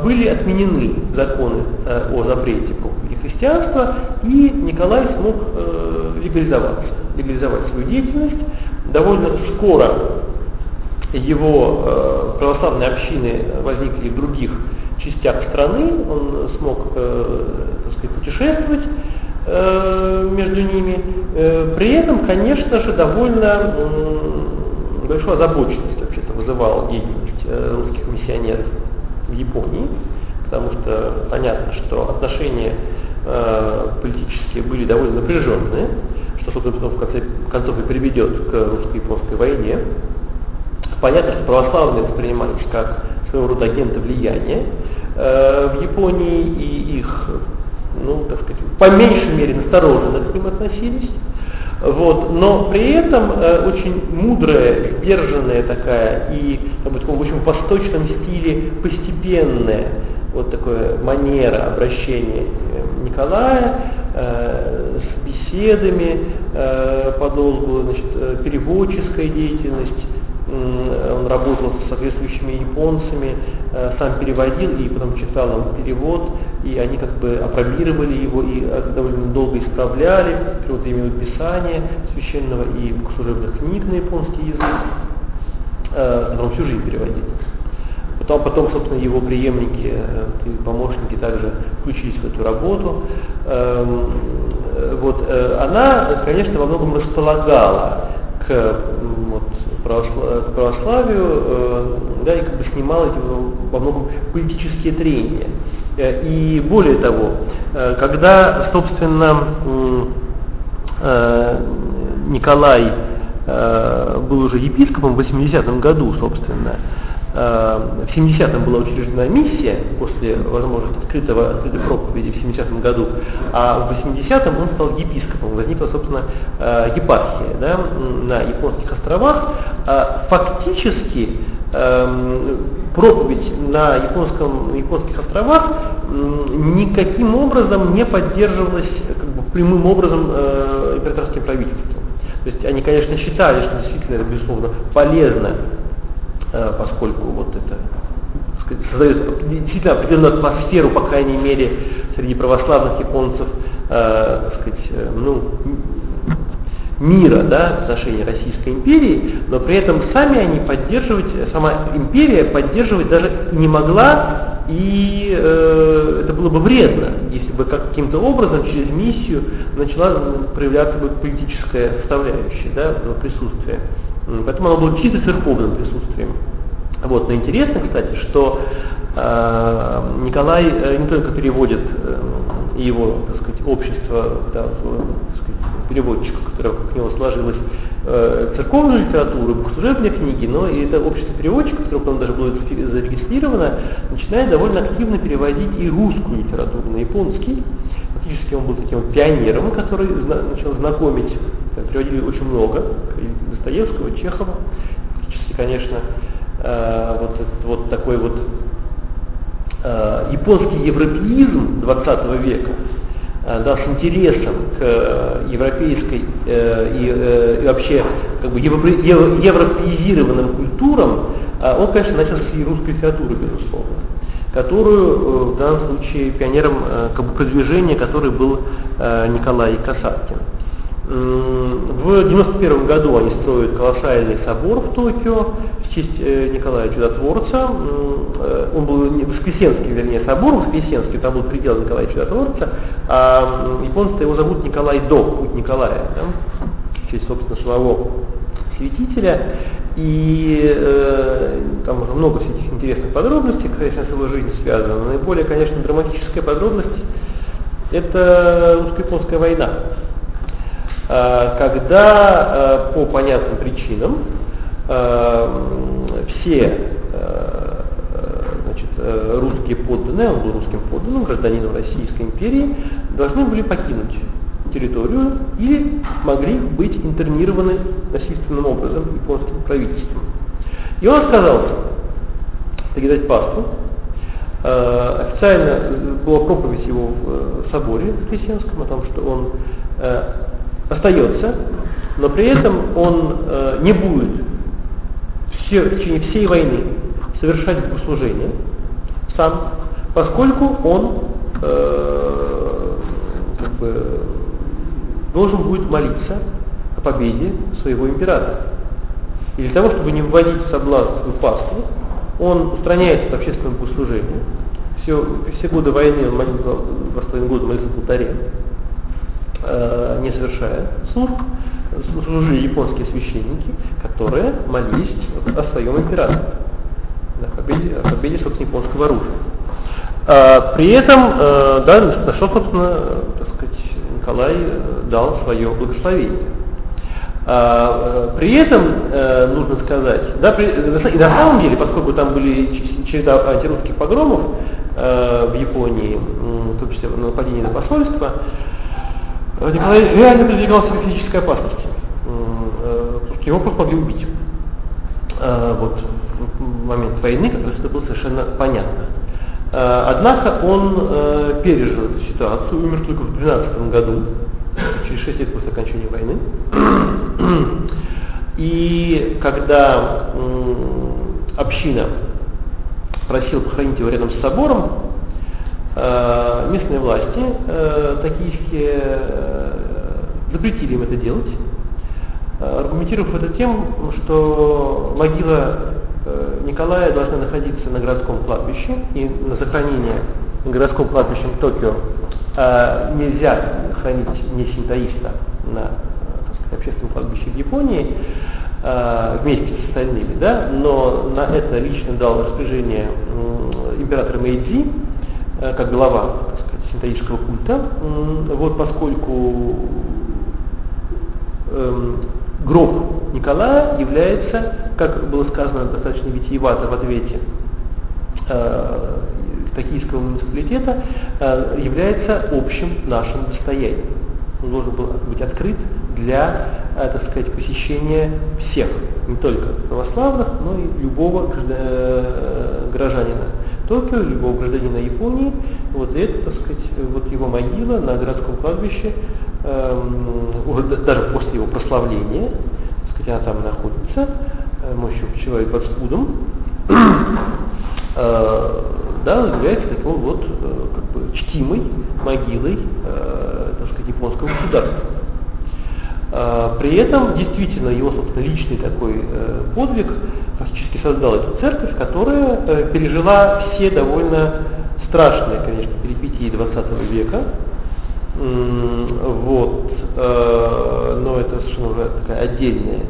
были отменены законы о запрете проповеди христианства, и Николай смог легализоваться, легализовать свою деятельность. Довольно скоро его э, православные общины возникли в других частях страны, он смог э, так сказать, путешествовать э, между ними. Э, при этом, конечно же, довольно э, большую озабоченность вообще-то вызывала деятельность э, русских миссионеров в Японии, потому что понятно, что отношения э, политические были довольно напряженные что, собственно, в конце концов и приведет к русско-японской войне. Понятно, что православные воспринимались как своего рода агенты влияния э, в Японии, и их, ну, так сказать, по меньшей мере настороженно к ним относились. Вот, но при этом э, очень мудрая, сдержанная такая и, как бы, в общем, восточном стиле постепенная вот такая манера обращения Николая э, с беседами э, подолгу, значит, э, переводческая деятельность, он работал с соответствующими японцами, э, сам переводил и потом читал им перевод, и они как бы опробировали его и э, довольно долго исправляли, вот именно писание священного и служебных книг на японский язык, потом всю жизнь переводил. Потом, потом, собственно, его преемники э, и помощники также включились в эту работу. Эм, вот, она, конечно, во многом располагала к вот, православ, православию, э, да, и как бы снимал эти во многом политические трения. Э, и более того, э, когда, собственно, э, Николай э, был уже епископом в 80-м году, собственно, Э, в 70-м была учреждена миссия после, возможно, открытого, открытой проповеди в 70-м году, а в 80-м он стал епископом. Возникла, собственно, э, епархия да, на японских островах. А фактически эм, проповедь на японском, японских островах никаким образом не поддерживалась как бы, прямым образом э, императорским правительством. То есть они, конечно, считали, что действительно это, безусловно, полезно Э, поскольку вот это создает действительно определенную атмосферу, по крайней мере, среди православных японцев, э, сказать, э, ну, мира да, в отношении Российской империи, но при этом сами они поддерживать, сама империя поддерживать даже не могла, и э, это было бы вредно, если бы каким-то образом через миссию начала проявляться бы политическая составляющая да, присутствия. Поэтому оно было чисто церковным присутствием. Вот. Но интересно, кстати, что э, Николай э, не только переводит э, его, так сказать, общество, да, так сказать, переводчиков, которое к нему сложилось, э, церковную литературу, богослужебные книги, но и это общество переводчиков, которое он даже было зарегистрировано, начинает довольно активно переводить и русскую литературу на японский. Фактически он был таким пионером, который начал знакомить, переводили очень много, Достоевского, Чехова. Фактически, конечно, э, вот, вот такой вот э, японский европеизм 20 века, э, да, с интересом к э, европейской э, и, э, и вообще как бы евро, европеизированным культурам, э, он, конечно, начал с русской литературы, безусловно которую э, в данном случае пионером э, как бы, продвижения, который был э, Николай Касаткин. В 91 году они строят колоссальный собор в Токио в честь э, Николая Чудотворца. Э, он был Воскресенский, вернее, собор Воскресенский, там был предел Николая Чудотворца, а японцы его зовут Николай До, путь Николая, да? в честь, собственно, самого святителя. И э, там уже много всяких интересных подробностей, конечно, с его жизнью связано. Наиболее, конечно, драматическая подробность – это русско-японская война. Э, когда э, по понятным причинам э, все значит, русские подданные, он был русским подданным, гражданином Российской империи, должны были покинуть территорию или могли быть интернированы насильственным образом японским правительством. И он отказался передать пасту. Официально была проповедь его в соборе в Кресенском о том, что он остается, но при этом он э, не будет все, в течение всей войны совершать богослужение сам, поскольку он э, как бы, должен будет молиться о победе своего императора. И для того, чтобы не вводить в соблазн в паству, он устраняется от общественного богослужения. Все, все годы войны он молился, с половиной года молился в алтаре э, не совершая служб, служили японские священники, которые молились о своем императоре, о победе, о победе собственно, японского оружия. А, при этом, э, да, нашел, собственно, так сказать, Николай дал свое благословение. А, при этом нужно сказать, да, при, и на самом деле, поскольку там были череда антирусских погромов в Японии, в том числе нападение на посольство, Николай реально подвигался к физической опасности. Его просто могли убить. Вот момент войны как раз это было совершенно понятно. Однако он пережил эту ситуацию, умер только в 2012 году, через 6 лет после окончания войны. <clears throat> И когда община просила похоронить его рядом с собором, Э, местные власти э, токийские э, запретили им это делать, аргументировав это тем, что могила Николая должна находиться на городском кладбище, и на сохранение на городском кладбище в Токио нельзя хранить не синтоиста на сказать, общественном кладбище в Японии вместе с остальными, да, но на это лично дал распоряжение император Мэйдзи, Э, как глава так культа, вот поскольку эм, гроб Николая является, как было сказано достаточно витиевато в ответе э, токийского муниципалитета, э, является общим нашим достоянием. Он должен был быть открыт для, э, так сказать, посещения всех, не только православных, но и любого э, гражданина. Токио, любого гражданина Японии, вот это, так сказать, вот его могила на городском кладбище, эм, даже после его прославления, так сказать, она там находится, мощью человек под спудом, э, да, является такой вот э, как бы чтимой могилой, э, так сказать, японского государства. А, при этом действительно его, собственно, личный такой э, подвиг фактически создал эту церковь, которая э, пережила все довольно страшные, конечно, перипетии 20 века. Вот, э, но это совершенно уже такая отдельная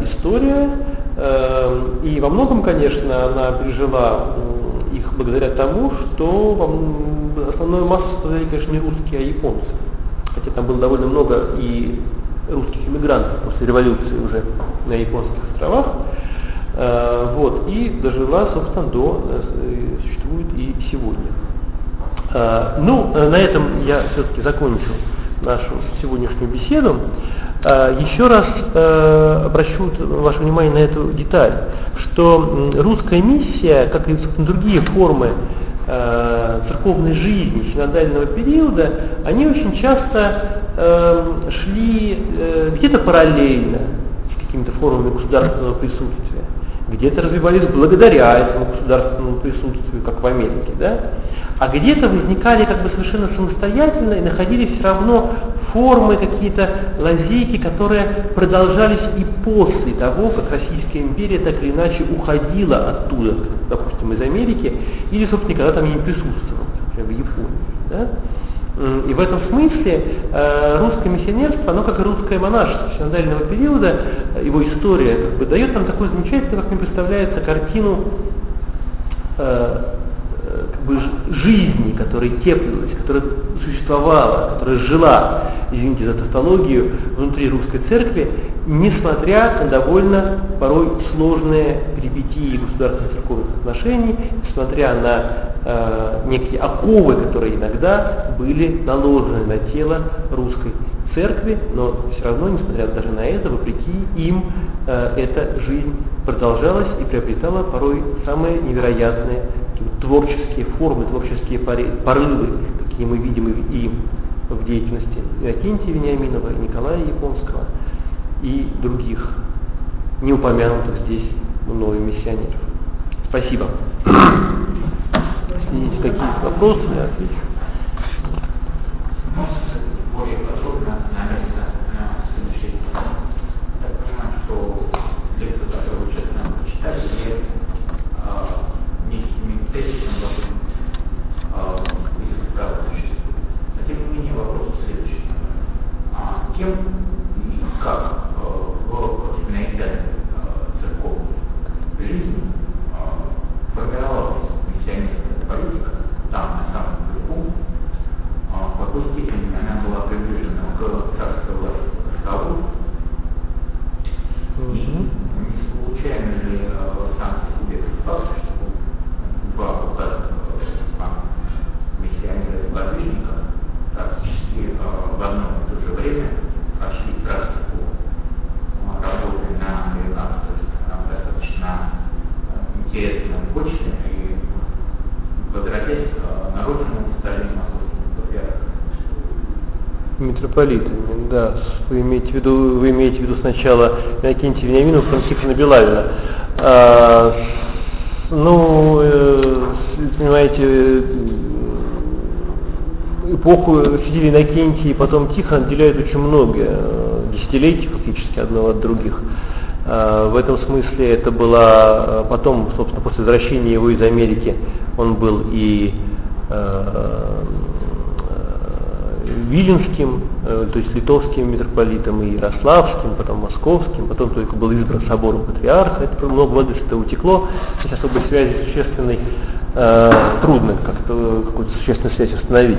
история. И во многом, конечно, она пережила их благодаря тому, что основную массу составляли, конечно, не русские, а японцы. Хотя там было довольно много и русских иммигрантов после революции уже на японских островах. Э, вот, и дожила, собственно, до, э, существует и сегодня. Э, ну, на этом я все-таки закончу нашу сегодняшнюю беседу. Еще раз обращу ваше внимание на эту деталь, что русская миссия, как и другие формы э, церковной жизни синодального периода, они очень часто э, шли э, где-то параллельно с какими-то формами государственного присутствия, где-то развивались благодаря этому государственному присутствию, как в Америке, да? а где-то возникали как бы совершенно самостоятельно и находили все равно формы, какие-то лазейки, которые продолжались и после того, как Российская империя так или иначе уходила оттуда, допустим, из Америки, или, собственно, когда там не присутствовала, например, в Японии. Да? И в этом смысле э, русское миссионерство, оно как и русское монашество синодального периода, э, его история как бы, дает нам такую замечательную, как мне представляется, картину э, как бы, жизни, которая теплилась, которая существовала, которая жила, извините за тавтологию, внутри русской церкви, несмотря на довольно порой сложные перипетии государственных церковных отношений, несмотря на э, некие оковы, которые иногда были наложены на тело русской церкви, но все равно, несмотря даже на это, вопреки им, э, эта жизнь продолжалась и приобретала порой самые невероятные творческие формы, творческие порывы, какие мы видим и в деятельности Иннокентия Вениаминова, Николая Японского и других неупомянутых здесь мною миссионеров. Спасибо. Если есть какие-то вопросы, я отвечу. перечнем должен быть исправлен существует. Тем не менее вопрос э, в. А кем и как Митрополитами, да. Вы имеете в виду, вы имеете в виду сначала Иннокентия Вениаминова, Тихона Белавина. А, ну, э, понимаете, эпоху Федили Иннокентия и потом Тихон отделяют очень много, э, десятилетий фактически одного от других. А, в этом смысле это было э, потом, собственно, после возвращения его из Америки, он был и Виленским, э, то есть литовским митрополитом, и Ярославским, потом Московским, потом только был избран собором патриарха, это много что утекло, здесь особой связи существенной э, трудно как-то какую-то существенную связь установить.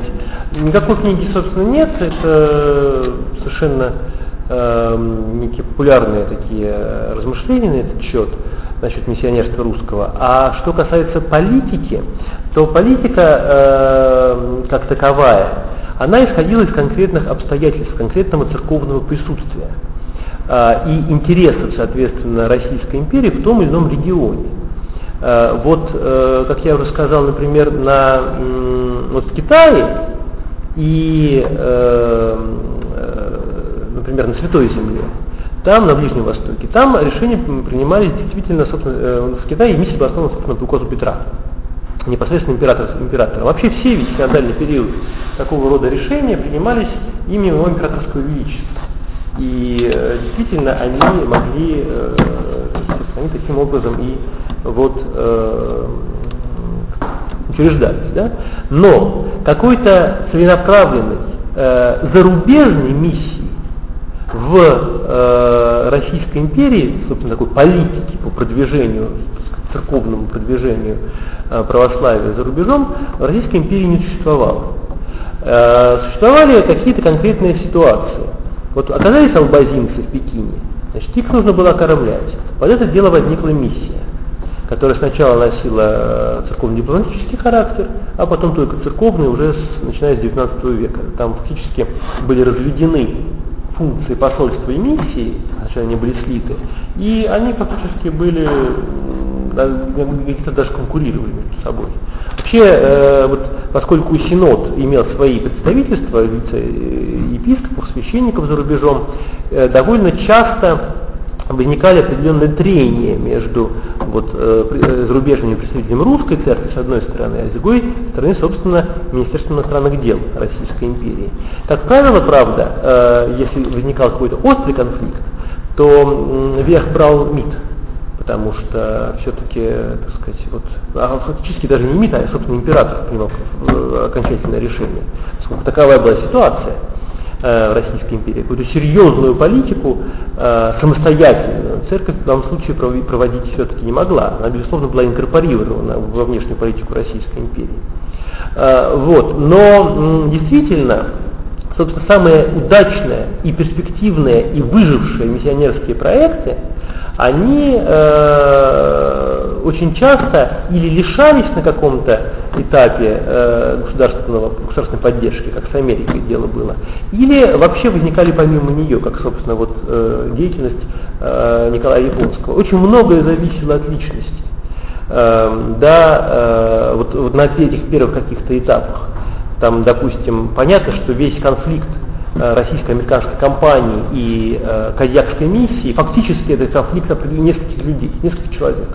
Никакой книги, собственно, нет, это совершенно э, некие популярные такие размышления на этот счет насчет миссионерства русского. А что касается политики, то политика э, как таковая, она исходила из конкретных обстоятельств, конкретного церковного присутствия э, и интересов, соответственно, Российской империи в том или ином регионе. Э, вот, э, как я уже сказал, например, на, вот в Китае и, э, э, например, на Святой Земле, там, на Ближнем Востоке, там решения принимались действительно, собственно, в Китае миссия была основана, собственно, по указу Петра, непосредственно император, императора. Вообще все весь феодальный период такого рода решения принимались именем его императорского величества. И э, действительно они могли, э, они таким образом и вот э, учреждались. Да? Но какой-то целенаправленной э, зарубежной миссии в э, Российской империи, собственно, такой политики по продвижению, церковному продвижению э, православия за рубежом, в Российской империи не существовало. Э, существовали какие-то конкретные ситуации. Вот оказались албазинцы в Пекине, значит, их нужно было окормлять. Под это дело возникла миссия, которая сначала носила э, церковно-дипломатический характер, а потом только церковный уже с, начиная с 19 века. Там фактически были разведены функции посольства и миссии, сначала они были слиты, и они фактически были, где-то даже конкурировали между собой. Вообще, э, вот, поскольку Синод имел свои представительства, вице-епископов, священников за рубежом, э, довольно часто возникали определенные трения между вот, э, э, зарубежными представителями русской церкви с одной стороны, а с другой стороны, собственно, Министерством иностранных дел Российской империи. Как правило, правда, э, если возникал какой-то острый конфликт, то э, верх брал МИД, потому что все-таки, так сказать, вот, а фактически даже не МИД, а, собственно, император принимал э, окончательное решение, поскольку таковая была ситуация э, Российской империи, какую-то серьезную политику э, самостоятельную церковь в данном случае проводить все-таки не могла. Она, безусловно, была инкорпорирована во внешнюю политику Российской империи. Вот. Но действительно, собственно, самые удачные и перспективные и выжившие миссионерские проекты, они э, очень часто или лишались на каком-то этапе э, государственного, государственной поддержки, как с Америкой дело было, или вообще возникали помимо нее, как, собственно, вот, э, деятельность э, Николая Японского. Очень многое зависело от личности. Э, да, э, вот, вот на этих первых каких-то этапах. Там, допустим, понятно, что весь конфликт российско-американской компании и э, Кадьякской миссии, фактически это конфликт нескольких людей, нескольких человек.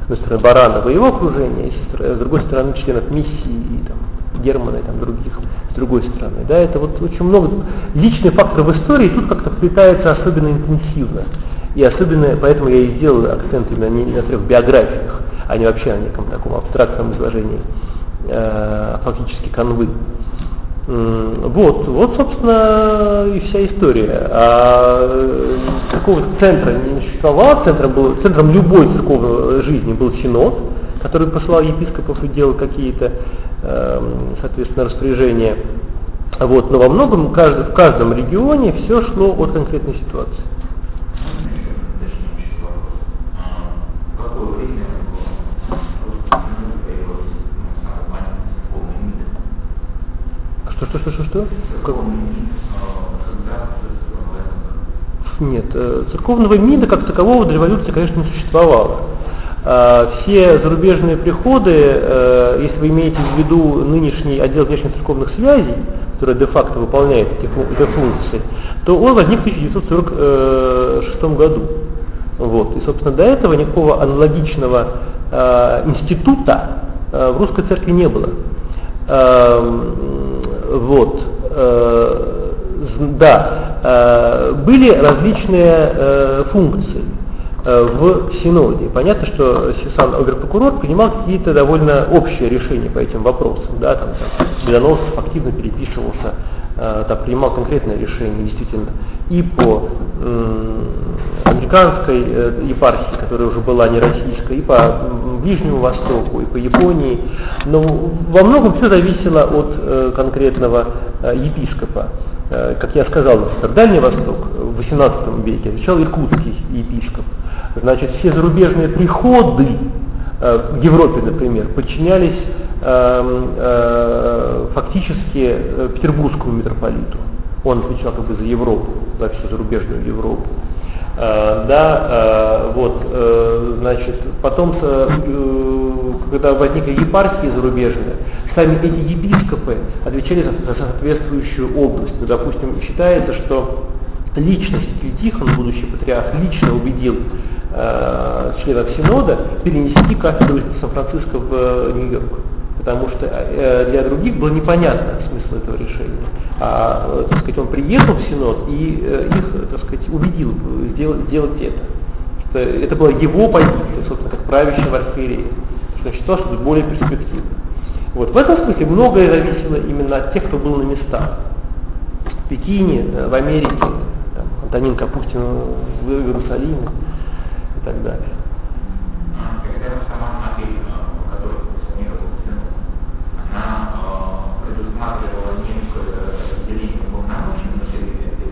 С одной стороны Баранова и его окружение, с другой стороны членов миссии и там, Германа и там, других, с другой стороны. Да, это вот очень много личных факторов в истории, тут как-то вплетается особенно интенсивно. И особенно, поэтому я и сделал акцент именно не на трех биографиях, а не вообще на неком таком абстрактном изложении э, фактически канвы. Вот, вот, собственно, и вся история. А такого центра не существовало, центром, был, центром любой церковной жизни был синод, который посылал епископов и делал какие-то, э, соответственно, распоряжения. Вот, но во многом в каждом, в каждом регионе все шло от конкретной ситуации. Что, что, что, что, что? Как? Нет, э, церковного МИДа как такового до революции, конечно, не существовало. А, все зарубежные приходы, э, если вы имеете в виду нынешний отдел внешних церковных связей, который де-факто выполняет эти, функции, то он возник в 1946 году. Вот. И, собственно, до этого никакого аналогичного э, института э, в русской церкви не было. Вот. Э, да, э, были различные э, функции. Э, в Синоде. Понятно, что сам прокурор принимал какие-то довольно общие решения по этим вопросам. Да, там, там активно переписывался, э, там, принимал конкретные решения, действительно, и по э, американской э, епархии, которая уже была не российской, и по Ближнему Востоку, и по Японии. Но во многом все зависело от э, конкретного э, епископа. Э, как я сказал, например, Дальний Восток в XVIII веке отвечал иркутский епископ. Значит, все зарубежные приходы э, в Европе, например, подчинялись э, э, фактически э, петербургскому митрополиту. Он отвечал как бы за Европу, за всю зарубежную Европу. Uh, да, uh, вот, значит, потом, когда возникли епархии зарубежные, сами эти епископы отвечали за, за соответствующую область. Ну, допустим, считается, что личность Тихон, будущий патриарх, лично убедил э, членов Синода перенести кафедру Сан-Франциско в э, Нью-Йорк. Потому что э, для других было непонятно смысл этого решения. А, э, так сказать, он приехал в Синод и э, их, так сказать, убедил сделать, сделать это. Что это была его позиция, собственно, как правящего архиерея. Что он считал, что это более перспективно. Вот. В этом смысле многое зависело именно от тех, кто был на местах. В Пекине, э, в Америке, Антонин Капустин в Иерусалиме и так далее. Когда сама модель, по которой функционировал Синод, она э, предусматривала некое разделение полномочий внутри этой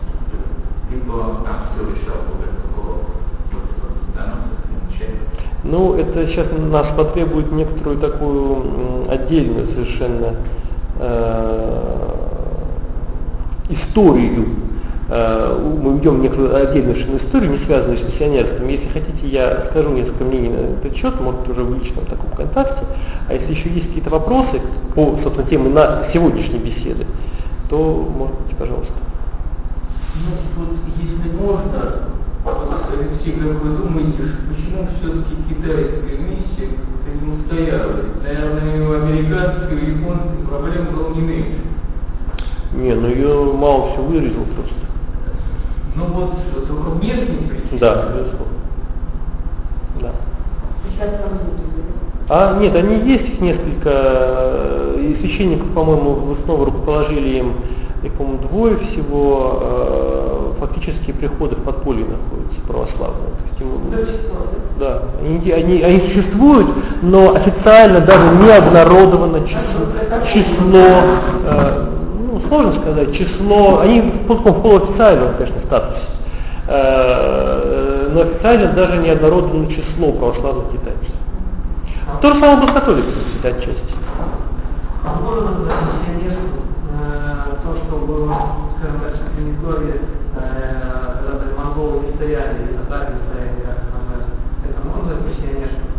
структуры, либо там все решал прокурор, ну, это сейчас нас потребует некоторую такую отдельную совершенно э, историю. Э, мы идем в некую отдельную историю, не связанную с миссионерством. Если хотите, я скажу несколько мнений на этот счет, может уже в личном таком контакте. А если еще есть какие-то вопросы по, собственно, теме на сегодняшней беседы, то, может быть, пожалуйста. Ну, вот, если можно, Алексей, как вы думаете, почему все-таки китайская миссия не устояла? Наверное, у американской, у японской проблем было не меньше. Не, ну ее мало все вырезал просто. Ну вот, только внешний причины. Да, безусловно. Да. А, нет, они есть их несколько, и священников, по-моему, в основу руководили им, их, по-моему, двое всего, э, фактически приходы в подполье находятся православные. да, они, они, они существуют, но официально даже не обнародовано число, число э, сложно сказать, число, они в полуофициальном, конечно, статусе, э, но официально даже не однородное число православных китайцев. То же самое было с католиками, кстати, отчасти. А можно миссионерством э, то, что было, скажем так, в Средневековье, э, когда монголы не стояли, или татары не стояли, как это можно назвать миссионерством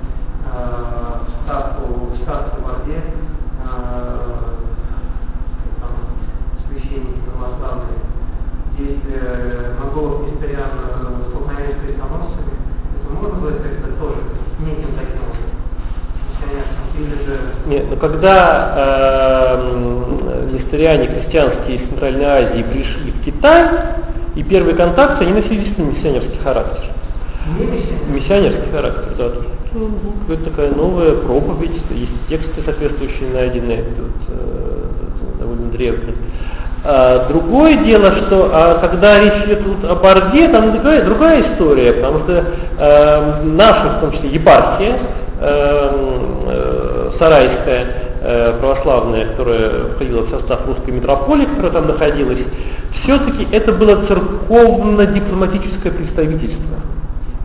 в ставку, в ставку в Орде, священники православные, если монголов столкновение с крестоносцами, сказать, это тоже неким таким. Нет, но когда э, нестериане христианские из Центральной Азии пришли в Китай, и первые контакты, они носили действительно миссионерский характер. Миссионерский характер, да. Ну, это такая новая проповедь, есть тексты соответствующие найденные, э, довольно древние. А, другое дело, что а, когда речь идет вот о Борде, там другая, другая история, потому что э, наша, в том числе, епархия, э, сарайская, православная, которая входила в состав русской митрополии, которая там находилась, все-таки это было церковно-дипломатическое представительство.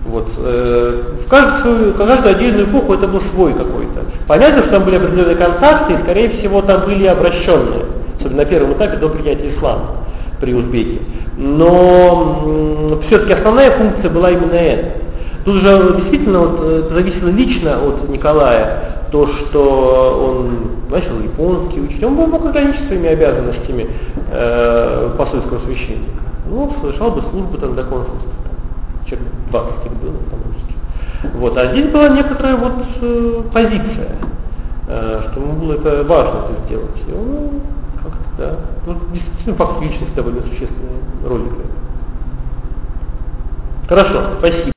Вот, э, в, каждую, в каждую отдельную эпоху это был свой какой-то. Понятно, что там были определенные контакты, и, скорее всего, там были обращенные особенно на первом этапе до принятия ислама при узбеке. Но все-таки основная функция была именно эта. Тут же действительно вот, это зависело лично от Николая, то, что он начал японский учить, он мог ограничить обязанностями э, посольского священника. Ну, совершал бы службу там до консульства. Человек 20 их было, по-моему. Вот. А здесь была некоторая вот э, позиция, э, что ему было это важно это сделать. И он да, ну, действительно факт личности довольно существенной роли играет. Хорошо, спасибо.